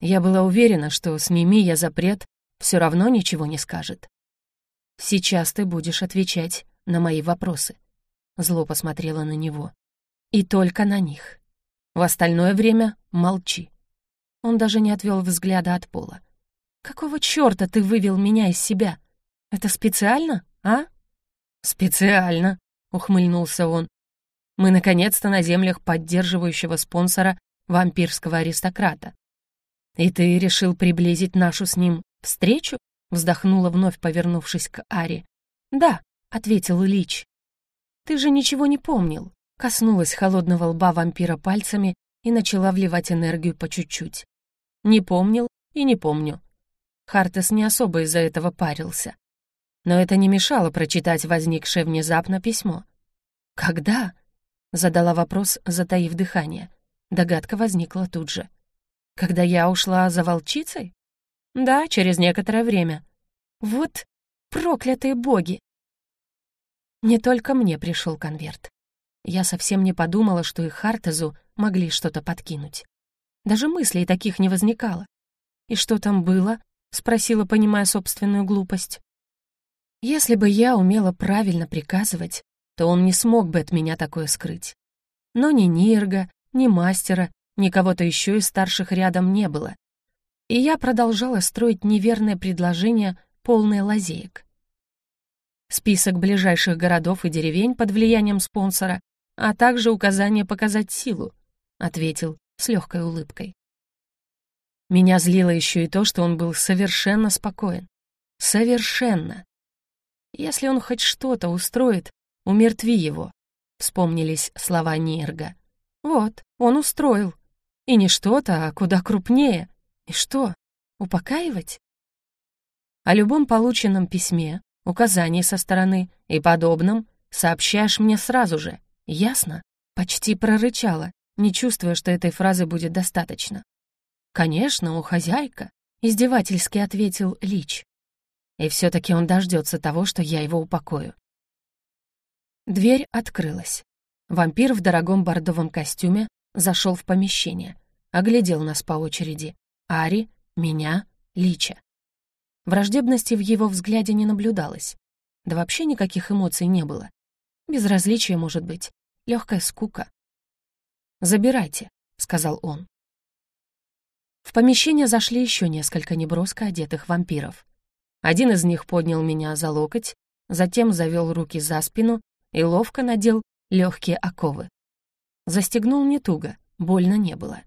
Я была уверена, что сними я запрет, все равно ничего не скажет. «Сейчас ты будешь отвечать на мои вопросы», — зло посмотрела на него. «И только на них. В остальное время молчи». Он даже не отвел взгляда от пола. «Какого черта ты вывел меня из себя? Это специально, а?» «Специально», — ухмыльнулся он. «Мы наконец-то на землях поддерживающего спонсора вампирского аристократа. «И ты решил приблизить нашу с ним встречу?» вздохнула вновь, повернувшись к Ари. «Да», — ответил Лич. «Ты же ничего не помнил», — коснулась холодного лба вампира пальцами и начала вливать энергию по чуть-чуть. «Не помнил и не помню». Хартес не особо из-за этого парился. Но это не мешало прочитать возникшее внезапно письмо. «Когда?» — задала вопрос, затаив дыхание. Догадка возникла тут же. Когда я ушла за волчицей? Да, через некоторое время. Вот проклятые боги! Не только мне пришел конверт. Я совсем не подумала, что и Хартезу могли что-то подкинуть. Даже мыслей таких не возникало. «И что там было?» — спросила, понимая собственную глупость. Если бы я умела правильно приказывать, то он не смог бы от меня такое скрыть. Но ни Нирга, ни мастера Никого-то еще из старших рядом не было. И я продолжала строить неверное предложение, полное лазеек. Список ближайших городов и деревень под влиянием спонсора, а также указание показать силу, ответил с легкой улыбкой. Меня злило еще и то, что он был совершенно спокоен. Совершенно. Если он хоть что-то устроит, умертви его, вспомнились слова Нирга. Вот, он устроил. И не что-то, а куда крупнее. И что, упокаивать? О любом полученном письме, указании со стороны и подобном сообщаешь мне сразу же, ясно? Почти прорычала, не чувствуя, что этой фразы будет достаточно. «Конечно, у хозяйка», — издевательски ответил Лич. И все-таки он дождется того, что я его упокою. Дверь открылась. Вампир в дорогом бордовом костюме зашел в помещение, оглядел нас по очереди. Ари, меня, Лича. Враждебности в его взгляде не наблюдалось. Да вообще никаких эмоций не было. Безразличие, может быть, легкая скука. «Забирайте», — сказал он. В помещение зашли еще несколько неброско одетых вампиров. Один из них поднял меня за локоть, затем завел руки за спину и ловко надел легкие оковы. Застегнул не туго, больно не было.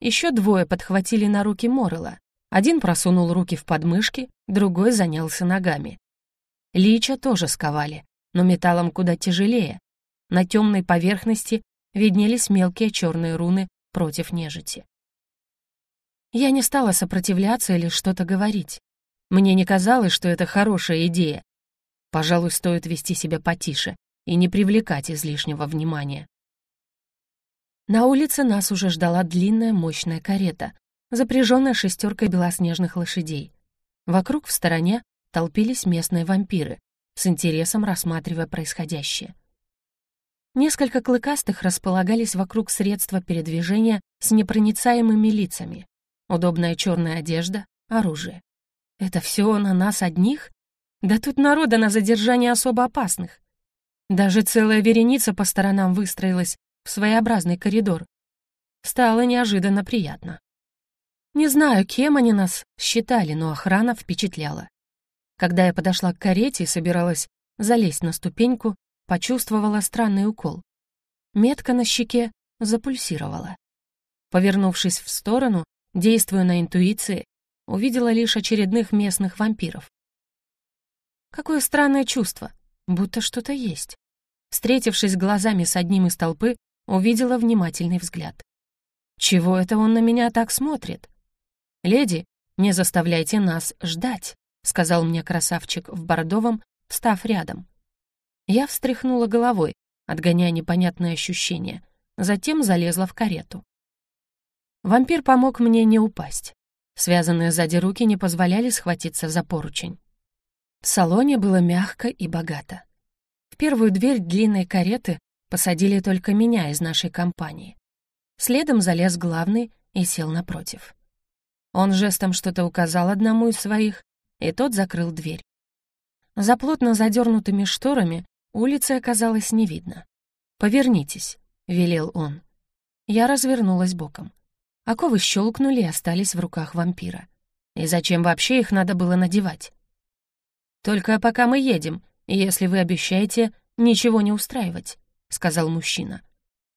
Еще двое подхватили на руки Моррела. Один просунул руки в подмышки, другой занялся ногами. Лича тоже сковали, но металлом куда тяжелее. На темной поверхности виднелись мелкие черные руны против нежити. Я не стала сопротивляться или что-то говорить. Мне не казалось, что это хорошая идея. Пожалуй, стоит вести себя потише и не привлекать излишнего внимания. На улице нас уже ждала длинная мощная карета, запряженная шестеркой белоснежных лошадей. Вокруг в стороне толпились местные вампиры, с интересом рассматривая происходящее. Несколько клыкастых располагались вокруг средства передвижения с непроницаемыми лицами. Удобная черная одежда, оружие. Это все на нас одних? Да тут народа на задержание особо опасных. Даже целая вереница по сторонам выстроилась в своеобразный коридор. Стало неожиданно приятно. Не знаю, кем они нас считали, но охрана впечатляла. Когда я подошла к карете и собиралась залезть на ступеньку, почувствовала странный укол. Метка на щеке запульсировала. Повернувшись в сторону, действуя на интуиции, увидела лишь очередных местных вампиров. Какое странное чувство, будто что-то есть. Встретившись глазами с одним из толпы, увидела внимательный взгляд. Чего это он на меня так смотрит? «Леди, не заставляйте нас ждать», — сказал мне красавчик в бордовом, встав рядом. Я встряхнула головой, отгоняя непонятное ощущение, затем залезла в карету. Вампир помог мне не упасть. Связанные сзади руки не позволяли схватиться за поручень. В салоне было мягко и богато. В первую дверь длинной кареты посадили только меня из нашей компании. Следом залез главный и сел напротив. Он жестом что-то указал одному из своих, и тот закрыл дверь. За плотно задернутыми шторами улицы оказалось не видно. «Повернитесь», — велел он. Я развернулась боком. Оковы щелкнули и остались в руках вампира. И зачем вообще их надо было надевать? «Только пока мы едем, если вы обещаете ничего не устраивать», — сказал мужчина.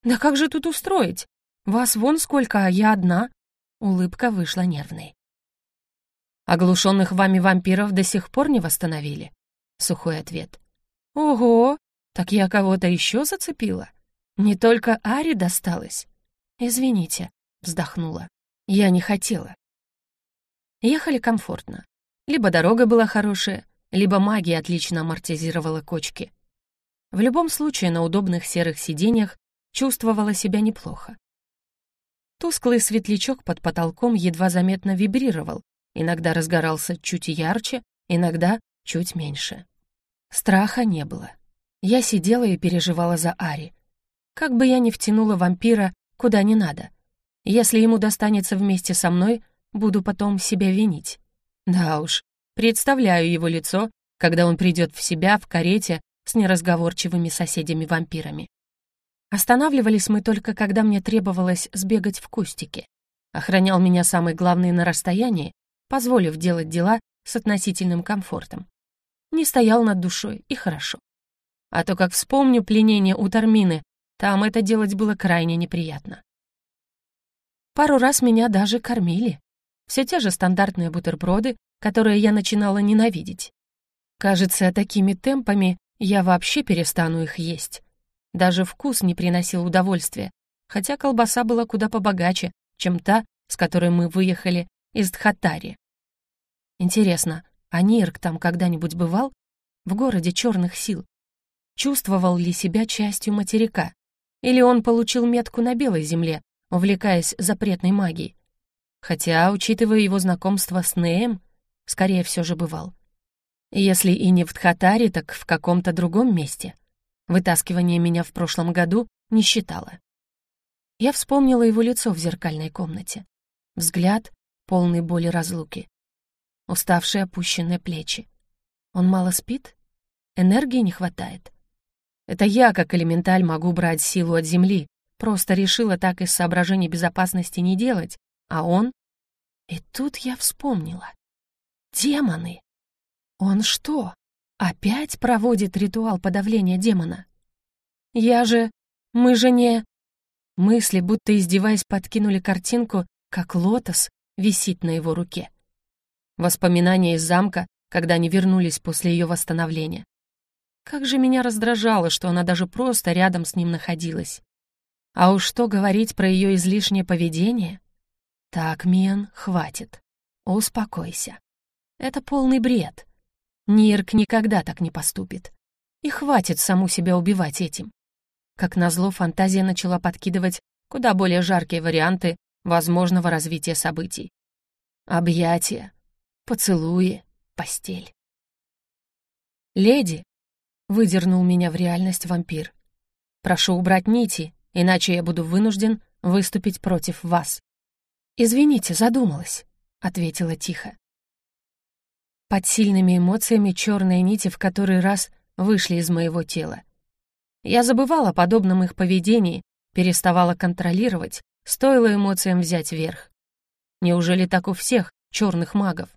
«Да как же тут устроить? Вас вон сколько, а я одна», Улыбка вышла нервной. «Оглушенных вами вампиров до сих пор не восстановили?» Сухой ответ. «Ого! Так я кого-то еще зацепила? Не только Ари досталось?» «Извините», — вздохнула. «Я не хотела». Ехали комфортно. Либо дорога была хорошая, либо магия отлично амортизировала кочки. В любом случае, на удобных серых сиденьях чувствовала себя неплохо. Тусклый светлячок под потолком едва заметно вибрировал, иногда разгорался чуть ярче, иногда чуть меньше. Страха не было. Я сидела и переживала за Ари. Как бы я ни втянула вампира куда не надо. Если ему достанется вместе со мной, буду потом себя винить. Да уж, представляю его лицо, когда он придет в себя в карете с неразговорчивыми соседями-вампирами. Останавливались мы только, когда мне требовалось сбегать в кустики. Охранял меня самый главный на расстоянии, позволив делать дела с относительным комфортом. Не стоял над душой, и хорошо. А то, как вспомню пленение у Тармины, там это делать было крайне неприятно. Пару раз меня даже кормили. Все те же стандартные бутерброды, которые я начинала ненавидеть. Кажется, такими темпами я вообще перестану их есть. Даже вкус не приносил удовольствия, хотя колбаса была куда побогаче, чем та, с которой мы выехали из Дхатари. Интересно, а Нирк там когда-нибудь бывал? В городе черных сил? Чувствовал ли себя частью материка? Или он получил метку на белой земле, увлекаясь запретной магией? Хотя, учитывая его знакомство с Неем, скорее все же бывал. Если и не в Дхатаре, так в каком-то другом месте. Вытаскивание меня в прошлом году не считала. Я вспомнила его лицо в зеркальной комнате. Взгляд, полный боли разлуки. Уставшие опущенные плечи. Он мало спит? Энергии не хватает. Это я, как элементаль, могу брать силу от земли. Просто решила так из соображений безопасности не делать. А он... И тут я вспомнила. Демоны! Он что, опять проводит ритуал подавления демона? Я же... Мы же не... Мысли, будто издеваясь, подкинули картинку, как лотос висит на его руке. Воспоминания из замка, когда они вернулись после ее восстановления. Как же меня раздражало, что она даже просто рядом с ним находилась. А уж что говорить про ее излишнее поведение? Так, Миан, хватит. Успокойся. Это полный бред. Нирк никогда так не поступит. И хватит саму себя убивать этим. Как назло, фантазия начала подкидывать куда более жаркие варианты возможного развития событий. Объятия, поцелуи, постель. «Леди!» — выдернул меня в реальность вампир. «Прошу убрать нити, иначе я буду вынужден выступить против вас». «Извините, задумалась», — ответила тихо. Под сильными эмоциями черные нити в который раз вышли из моего тела. Я забывала о подобном их поведении, переставала контролировать, стоило эмоциям взять верх. Неужели так у всех черных магов?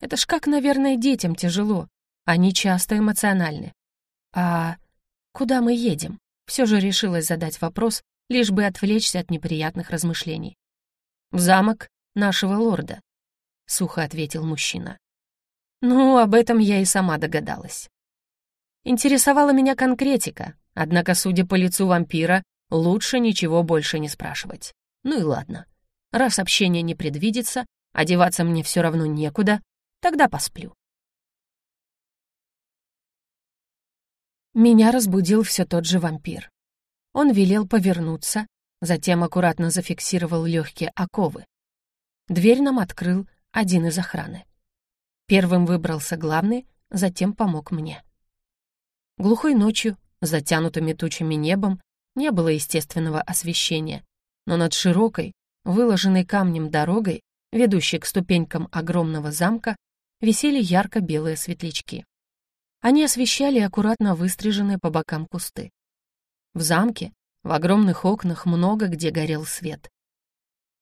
Это ж как, наверное, детям тяжело. Они часто эмоциональны. А куда мы едем? Все же решилась задать вопрос, лишь бы отвлечься от неприятных размышлений. «В замок нашего лорда», — сухо ответил мужчина. Ну, об этом я и сама догадалась. Интересовала меня конкретика, однако, судя по лицу вампира, лучше ничего больше не спрашивать. Ну и ладно. Раз общение не предвидится, одеваться мне все равно некуда, тогда посплю. Меня разбудил все тот же вампир. Он велел повернуться, затем аккуратно зафиксировал легкие оковы. Дверь нам открыл один из охраны. Первым выбрался главный, затем помог мне. Глухой ночью, затянутыми тучами небом, не было естественного освещения, но над широкой, выложенной камнем дорогой, ведущей к ступенькам огромного замка, висели ярко-белые светлячки. Они освещали аккуратно выстриженные по бокам кусты. В замке, в огромных окнах много где горел свет.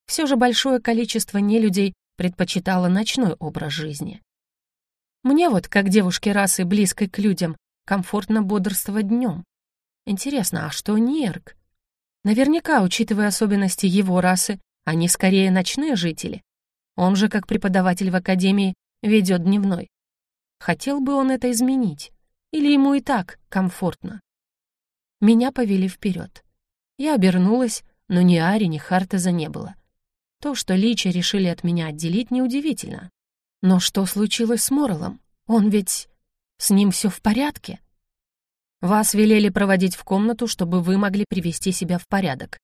Все же большое количество нелюдей предпочитало ночной образ жизни. Мне вот, как девушке расы, близкой к людям, комфортно бодрствовать днем. Интересно, а что Нерк? Наверняка, учитывая особенности его расы, они скорее ночные жители. Он же, как преподаватель в академии, ведет дневной. Хотел бы он это изменить? Или ему и так комфортно? Меня повели вперед. Я обернулась, но ни Ари, ни Хартеза не было. То, что Личи решили от меня отделить, неудивительно. Но что случилось с Морелом? Он ведь... С ним все в порядке? Вас велели проводить в комнату, чтобы вы могли привести себя в порядок,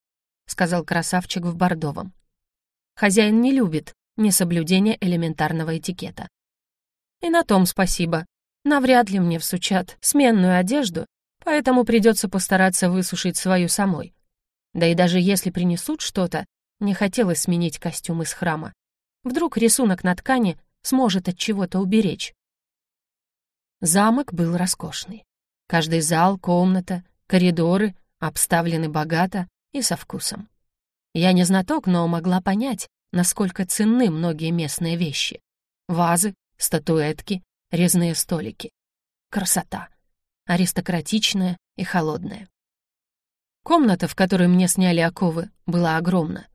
сказал красавчик в бордовом. Хозяин не любит несоблюдение элементарного этикета. И на том спасибо. Навряд ли мне всучат сменную одежду, поэтому придется постараться высушить свою самой. Да и даже если принесут что-то, не хотелось сменить костюм из храма. Вдруг рисунок на ткани сможет от чего-то уберечь. Замок был роскошный. Каждый зал, комната, коридоры обставлены богато и со вкусом. Я не знаток, но могла понять, насколько ценны многие местные вещи. Вазы, статуэтки, резные столики. Красота. Аристократичная и холодная. Комната, в которой мне сняли оковы, была огромна.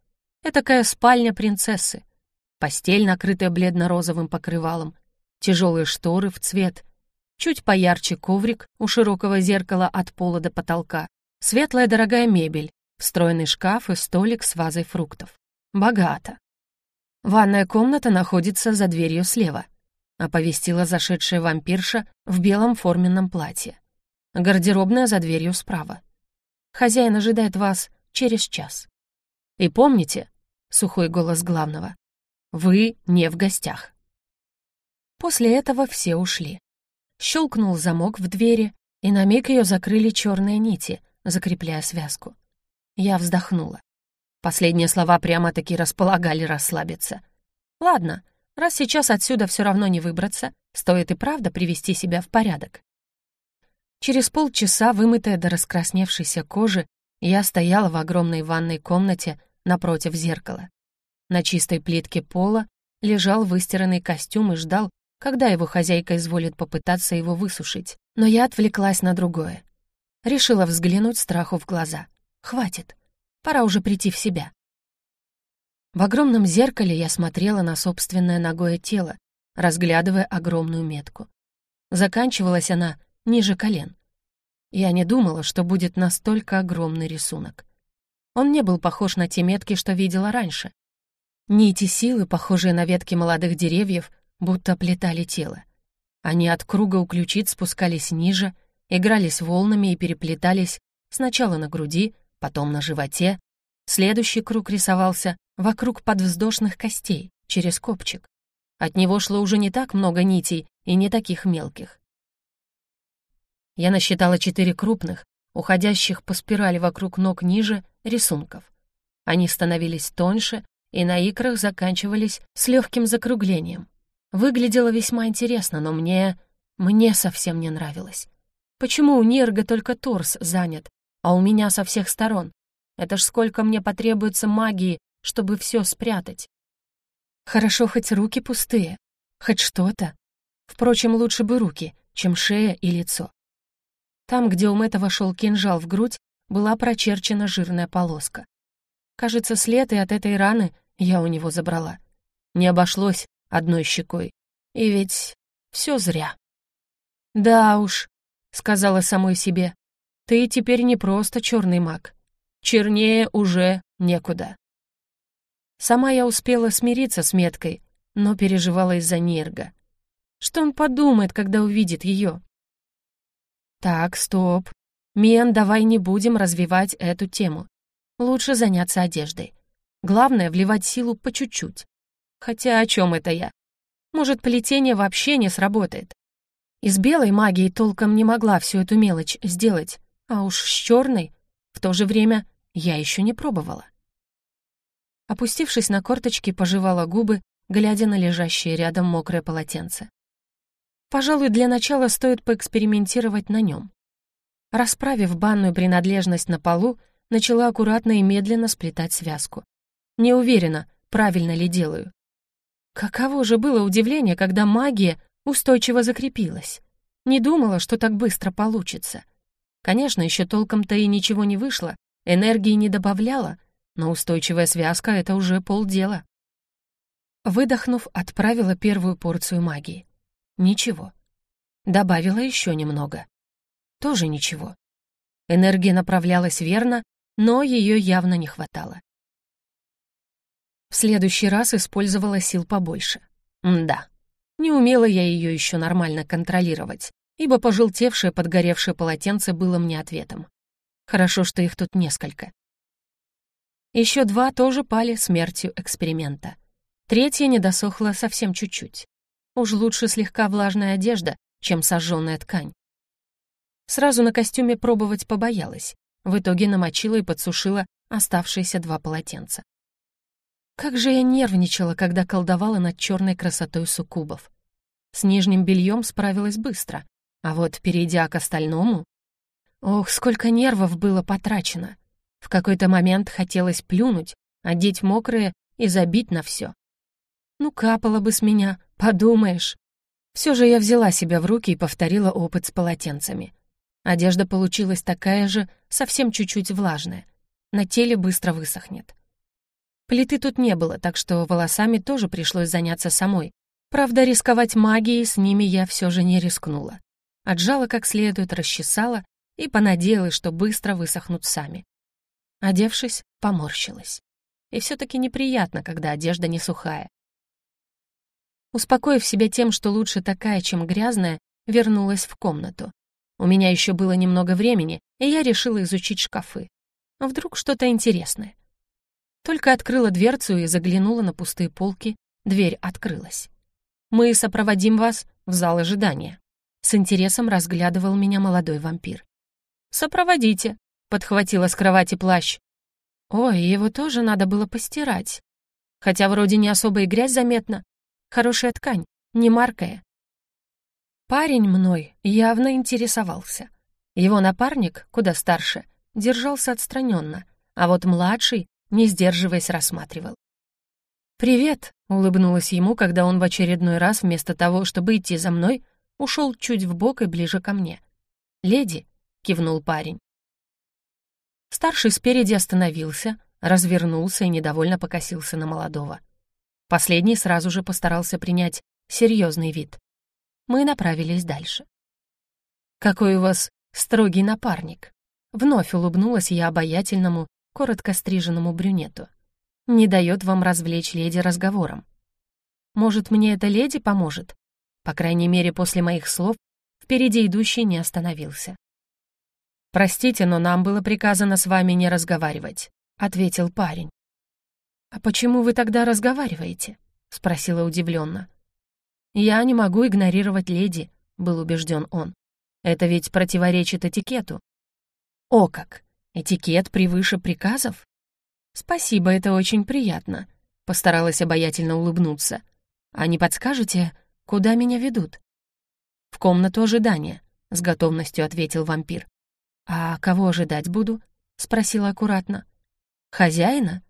Этакая спальня принцессы, постель, накрытая бледно-розовым покрывалом, тяжелые шторы в цвет, чуть поярче коврик у широкого зеркала от пола до потолка, светлая дорогая мебель, встроенный шкаф и столик с вазой фруктов. Богато. Ванная комната находится за дверью слева, оповестила зашедшая вампирша в белом форменном платье. Гардеробная за дверью справа. Хозяин ожидает вас через час. И помните, сухой голос главного, вы не в гостях. После этого все ушли. Щелкнул замок в двери, и на миг ее закрыли черные нити, закрепляя связку. Я вздохнула. Последние слова прямо-таки располагали расслабиться. Ладно, раз сейчас отсюда все равно не выбраться, стоит и правда привести себя в порядок. Через полчаса, вымытая до раскрасневшейся кожи, я стояла в огромной ванной комнате напротив зеркала. На чистой плитке пола лежал выстиранный костюм и ждал, когда его хозяйка изволит попытаться его высушить. Но я отвлеклась на другое. Решила взглянуть страху в глаза. Хватит. Пора уже прийти в себя. В огромном зеркале я смотрела на собственное ногое тело, разглядывая огромную метку. Заканчивалась она ниже колен. Я не думала, что будет настолько огромный рисунок. Он не был похож на те метки, что видела раньше. Нити силы, похожие на ветки молодых деревьев, будто плетали тело. Они от круга у ключиц спускались ниже, игрались волнами и переплетались сначала на груди, потом на животе. Следующий круг рисовался вокруг подвздошных костей, через копчик. От него шло уже не так много нитей и не таких мелких. Я насчитала четыре крупных, уходящих по спирали вокруг ног ниже, рисунков. Они становились тоньше и на икрах заканчивались с легким закруглением. Выглядело весьма интересно, но мне... мне совсем не нравилось. Почему у Нирга только торс занят, а у меня со всех сторон? Это ж сколько мне потребуется магии, чтобы все спрятать. Хорошо, хоть руки пустые, хоть что-то. Впрочем, лучше бы руки, чем шея и лицо. Там, где у Мэтта вошел кинжал в грудь, была прочерчена жирная полоска. Кажется, след и от этой раны я у него забрала. Не обошлось одной щекой. И ведь все зря. «Да уж», — сказала самой себе, — «ты теперь не просто черный маг. Чернее уже некуда». Сама я успела смириться с меткой, но переживала из-за Нерга. Что он подумает, когда увидит ее? Так, стоп. Мен, давай не будем развивать эту тему. Лучше заняться одеждой. Главное — вливать силу по чуть-чуть. Хотя о чем это я? Может, плетение вообще не сработает? Из белой магии толком не могла всю эту мелочь сделать, а уж с черной в то же время я еще не пробовала. Опустившись на корточки, пожевала губы, глядя на лежащее рядом мокрое полотенце. Пожалуй, для начала стоит поэкспериментировать на нем. Расправив банную принадлежность на полу, начала аккуратно и медленно сплетать связку. Не уверена, правильно ли делаю. Каково же было удивление, когда магия устойчиво закрепилась. Не думала, что так быстро получится. Конечно, еще толком-то и ничего не вышло, энергии не добавляла, но устойчивая связка — это уже полдела. Выдохнув, отправила первую порцию магии. Ничего. Добавила еще немного. Тоже ничего. Энергия направлялась верно, но ее явно не хватало. В следующий раз использовала сил побольше. Да, не умела я ее еще нормально контролировать, ибо пожелтевшее подгоревшее полотенце было мне ответом. Хорошо, что их тут несколько. Еще два тоже пали смертью эксперимента. Третья не досохла совсем чуть-чуть. Уж лучше слегка влажная одежда, чем сожженная ткань. Сразу на костюме пробовать побоялась. В итоге намочила и подсушила оставшиеся два полотенца. Как же я нервничала, когда колдовала над черной красотой суккубов. С нижним бельем справилась быстро, а вот, перейдя к остальному... Ох, сколько нервов было потрачено. В какой-то момент хотелось плюнуть, одеть мокрые и забить на все. Ну, капало бы с меня, подумаешь. Все же я взяла себя в руки и повторила опыт с полотенцами. Одежда получилась такая же, совсем чуть-чуть влажная. На теле быстро высохнет. Плиты тут не было, так что волосами тоже пришлось заняться самой. Правда, рисковать магией с ними я все же не рискнула. Отжала как следует, расчесала и понадеялась, что быстро высохнут сами. Одевшись, поморщилась. И все таки неприятно, когда одежда не сухая. Успокоив себя тем, что лучше такая, чем грязная, вернулась в комнату. У меня еще было немного времени, и я решила изучить шкафы. Вдруг что-то интересное. Только открыла дверцу и заглянула на пустые полки, дверь открылась. «Мы сопроводим вас в зал ожидания», — с интересом разглядывал меня молодой вампир. «Сопроводите», — подхватила с кровати плащ. Ой, его тоже надо было постирать. Хотя вроде не особо и грязь заметна. Хорошая ткань, не маркая. Парень мной явно интересовался. Его напарник, куда старше, держался отстраненно, а вот младший, не сдерживаясь, рассматривал. «Привет», — улыбнулась ему, когда он в очередной раз вместо того, чтобы идти за мной, ушел чуть вбок и ближе ко мне. «Леди», — кивнул парень. Старший спереди остановился, развернулся и недовольно покосился на молодого. Последний сразу же постарался принять серьезный вид. Мы направились дальше. «Какой у вас строгий напарник!» Вновь улыбнулась я обаятельному, коротко стриженному брюнету. «Не дает вам развлечь леди разговором. Может, мне эта леди поможет?» По крайней мере, после моих слов впереди идущий не остановился. «Простите, но нам было приказано с вами не разговаривать», — ответил парень. «А почему вы тогда разговариваете?» — спросила удивленно. «Я не могу игнорировать леди», — был убежден он. «Это ведь противоречит этикету». «О как! Этикет превыше приказов?» «Спасибо, это очень приятно», — постаралась обаятельно улыбнуться. «А не подскажете, куда меня ведут?» «В комнату ожидания», — с готовностью ответил вампир. «А кого ожидать буду?» — спросила аккуратно. «Хозяина?»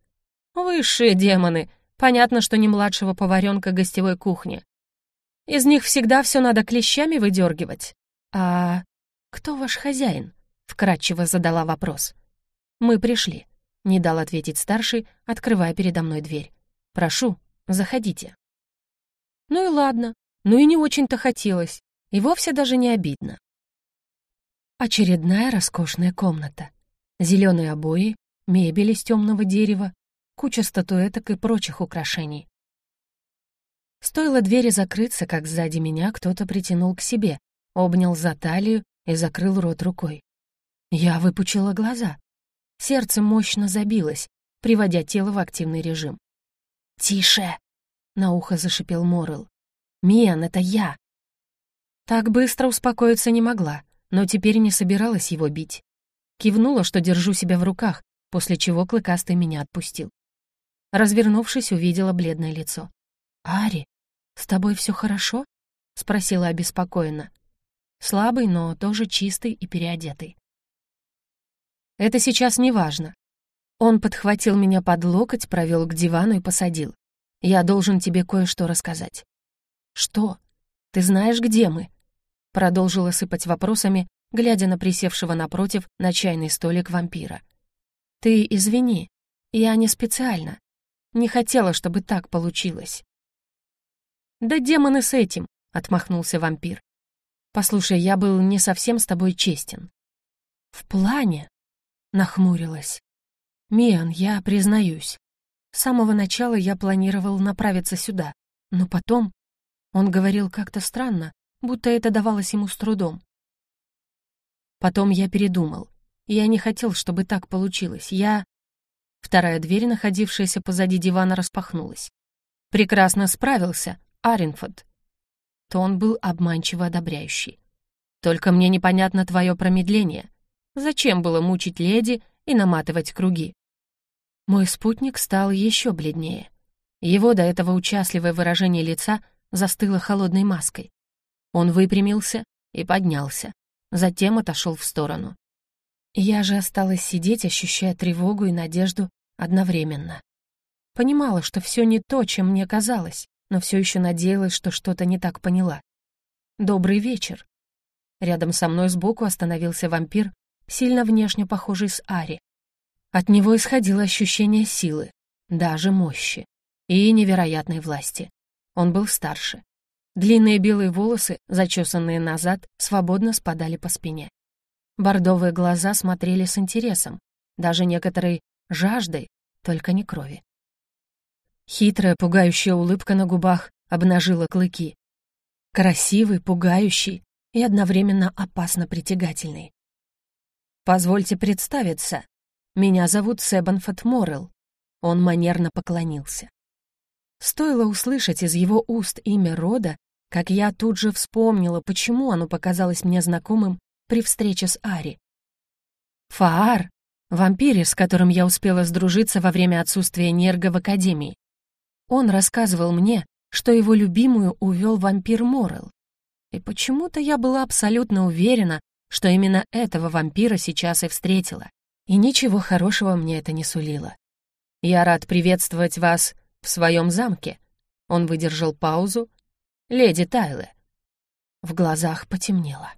«Высшие демоны. Понятно, что не младшего поваренка гостевой кухни. Из них всегда все надо клещами выдергивать. А кто ваш хозяин?» — вкратчиво задала вопрос. «Мы пришли», — не дал ответить старший, открывая передо мной дверь. «Прошу, заходите». Ну и ладно, ну и не очень-то хотелось, и вовсе даже не обидно. Очередная роскошная комната. Зеленые обои, мебель из темного дерева, куча статуэток и прочих украшений. Стоило двери закрыться, как сзади меня кто-то притянул к себе, обнял за талию и закрыл рот рукой. Я выпучила глаза. Сердце мощно забилось, приводя тело в активный режим. «Тише!» — на ухо зашипел Морел. «Миан, это я!» Так быстро успокоиться не могла но теперь не собиралась его бить. Кивнула, что держу себя в руках, после чего Клыкастый меня отпустил. Развернувшись, увидела бледное лицо. «Ари, с тобой все хорошо?» — спросила обеспокоенно. Слабый, но тоже чистый и переодетый. «Это сейчас не важно». Он подхватил меня под локоть, провел к дивану и посадил. «Я должен тебе кое-что рассказать». «Что? Ты знаешь, где мы?» Продолжила сыпать вопросами, глядя на присевшего напротив на чайный столик вампира. «Ты извини, я не специально. Не хотела, чтобы так получилось». «Да демоны с этим!» — отмахнулся вампир. «Послушай, я был не совсем с тобой честен». «В плане?» — нахмурилась. «Миан, я признаюсь. С самого начала я планировал направиться сюда, но потом...» Он говорил как-то странно, будто это давалось ему с трудом. Потом я передумал. Я не хотел, чтобы так получилось. Я... Вторая дверь, находившаяся позади дивана, распахнулась. Прекрасно справился, Аренфорд. Тон был обманчиво одобряющий. Только мне непонятно твое промедление. Зачем было мучить леди и наматывать круги? Мой спутник стал еще бледнее. Его до этого участливое выражение лица застыло холодной маской. Он выпрямился и поднялся, затем отошел в сторону. Я же осталась сидеть, ощущая тревогу и надежду одновременно. Понимала, что все не то, чем мне казалось, но все еще надеялась, что что-то не так поняла. «Добрый вечер». Рядом со мной сбоку остановился вампир, сильно внешне похожий с Ари. От него исходило ощущение силы, даже мощи и невероятной власти. Он был старше, Длинные белые волосы, зачесанные назад, свободно спадали по спине. Бордовые глаза смотрели с интересом, даже некоторой жаждой, только не крови. Хитрая, пугающая улыбка на губах обнажила клыки. Красивый, пугающий и одновременно опасно притягательный. «Позвольте представиться. Меня зовут Себан Фатморел». Он манерно поклонился. Стоило услышать из его уст имя рода, как я тут же вспомнила, почему оно показалось мне знакомым при встрече с Ари. «Фаар!» — вампире, с которым я успела сдружиться во время отсутствия Нерга в Академии. Он рассказывал мне, что его любимую увел вампир Морел. И почему-то я была абсолютно уверена, что именно этого вампира сейчас и встретила. И ничего хорошего мне это не сулило. «Я рад приветствовать вас в своем замке», — он выдержал паузу. «Леди Тайле». В глазах потемнело.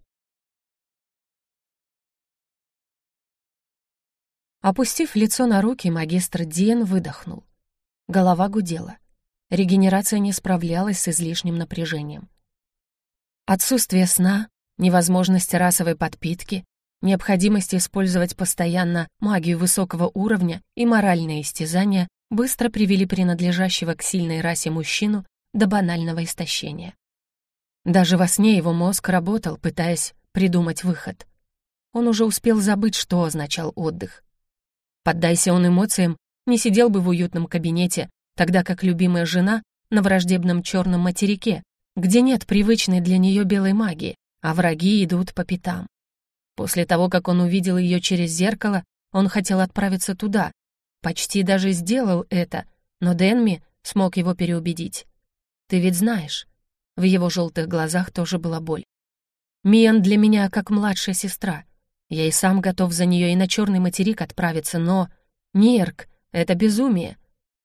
Опустив лицо на руки, магистр Диен выдохнул. Голова гудела. Регенерация не справлялась с излишним напряжением. Отсутствие сна, невозможность расовой подпитки, необходимость использовать постоянно магию высокого уровня и моральные истязания быстро привели принадлежащего к сильной расе мужчину до банального истощения. Даже во сне его мозг работал, пытаясь придумать выход. Он уже успел забыть, что означал отдых. Поддайся он эмоциям, не сидел бы в уютном кабинете, тогда как любимая жена на враждебном черном материке, где нет привычной для нее белой магии, а враги идут по пятам. После того, как он увидел ее через зеркало, он хотел отправиться туда. Почти даже сделал это, но Дэнми смог его переубедить. «Ты ведь знаешь». В его желтых глазах тоже была боль. «Миан для меня как младшая сестра. Я и сам готов за нее и на черный материк отправиться, но... Нерк — это безумие.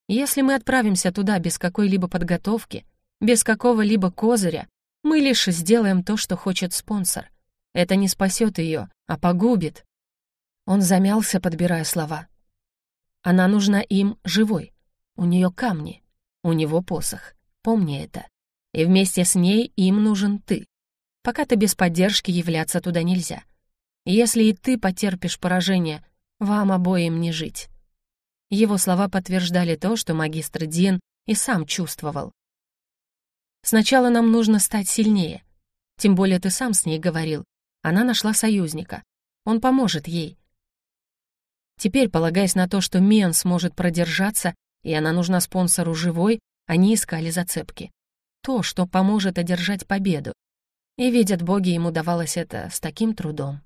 Если мы отправимся туда без какой-либо подготовки, без какого-либо козыря, мы лишь сделаем то, что хочет спонсор. Это не спасет ее, а погубит. Он замялся, подбирая слова. Она нужна им живой. У нее камни, у него посох. Помни это. И вместе с ней им нужен ты. Пока ты без поддержки являться туда нельзя. Если и ты потерпишь поражение, вам обоим не жить. Его слова подтверждали то, что магистр Дин и сам чувствовал. Сначала нам нужно стать сильнее. Тем более ты сам с ней говорил. Она нашла союзника. Он поможет ей. Теперь, полагаясь на то, что Мен сможет продержаться, и она нужна спонсору живой, они искали зацепки. То, что поможет одержать победу. И, видят боги, ему давалось это с таким трудом.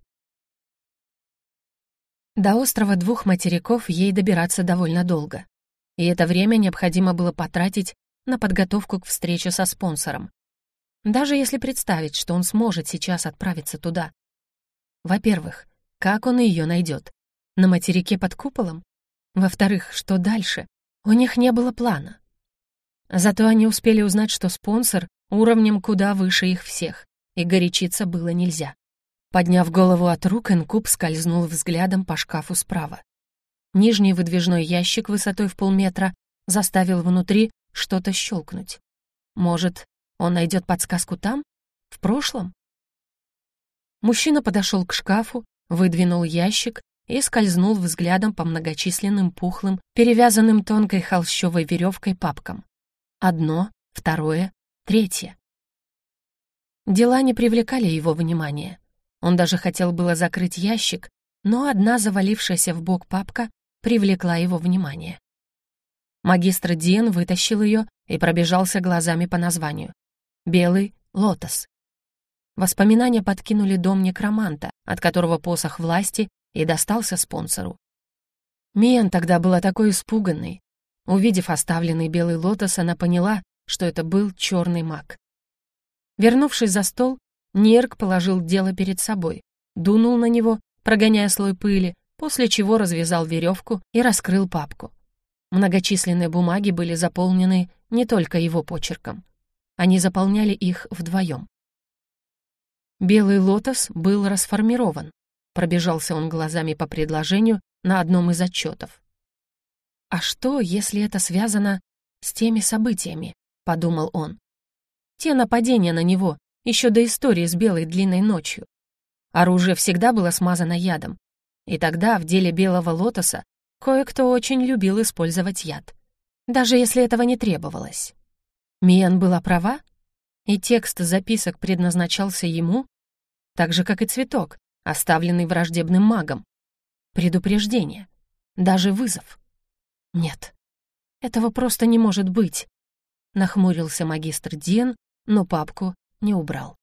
До острова двух материков ей добираться довольно долго. И это время необходимо было потратить на подготовку к встрече со спонсором. Даже если представить, что он сможет сейчас отправиться туда. Во-первых, как он ее найдет? На материке под куполом? Во-вторых, что дальше? У них не было плана. Зато они успели узнать, что спонсор уровнем куда выше их всех, и горячиться было нельзя. Подняв голову от рук, Энкуб скользнул взглядом по шкафу справа. Нижний выдвижной ящик высотой в полметра заставил внутри что-то щелкнуть. Может, он найдет подсказку там? В прошлом? Мужчина подошел к шкафу, выдвинул ящик и скользнул взглядом по многочисленным пухлым, перевязанным тонкой холщовой веревкой папкам. Одно, второе, третье. Дела не привлекали его внимания. Он даже хотел было закрыть ящик, но одна завалившаяся в бок папка привлекла его внимание. Магистр Диен вытащил ее и пробежался глазами по названию. «Белый лотос». Воспоминания подкинули дом некроманта, от которого посох власти и достался спонсору. Миан тогда была такой испуганной. Увидев оставленный белый лотос, она поняла, что это был черный маг. Вернувшись за стол, Нерк положил дело перед собой, дунул на него, прогоняя слой пыли, после чего развязал веревку и раскрыл папку. Многочисленные бумаги были заполнены не только его почерком. Они заполняли их вдвоем. Белый лотос был расформирован. Пробежался он глазами по предложению на одном из отчетов. «А что, если это связано с теми событиями?» — подумал он. «Те нападения на него, еще до истории с белой длинной ночью. Оружие всегда было смазано ядом. И тогда в деле белого лотоса Кое-кто очень любил использовать яд, даже если этого не требовалось. Миан была права, и текст записок предназначался ему, так же, как и цветок, оставленный враждебным магом. Предупреждение, даже вызов. Нет, этого просто не может быть. Нахмурился магистр Диен, но папку не убрал.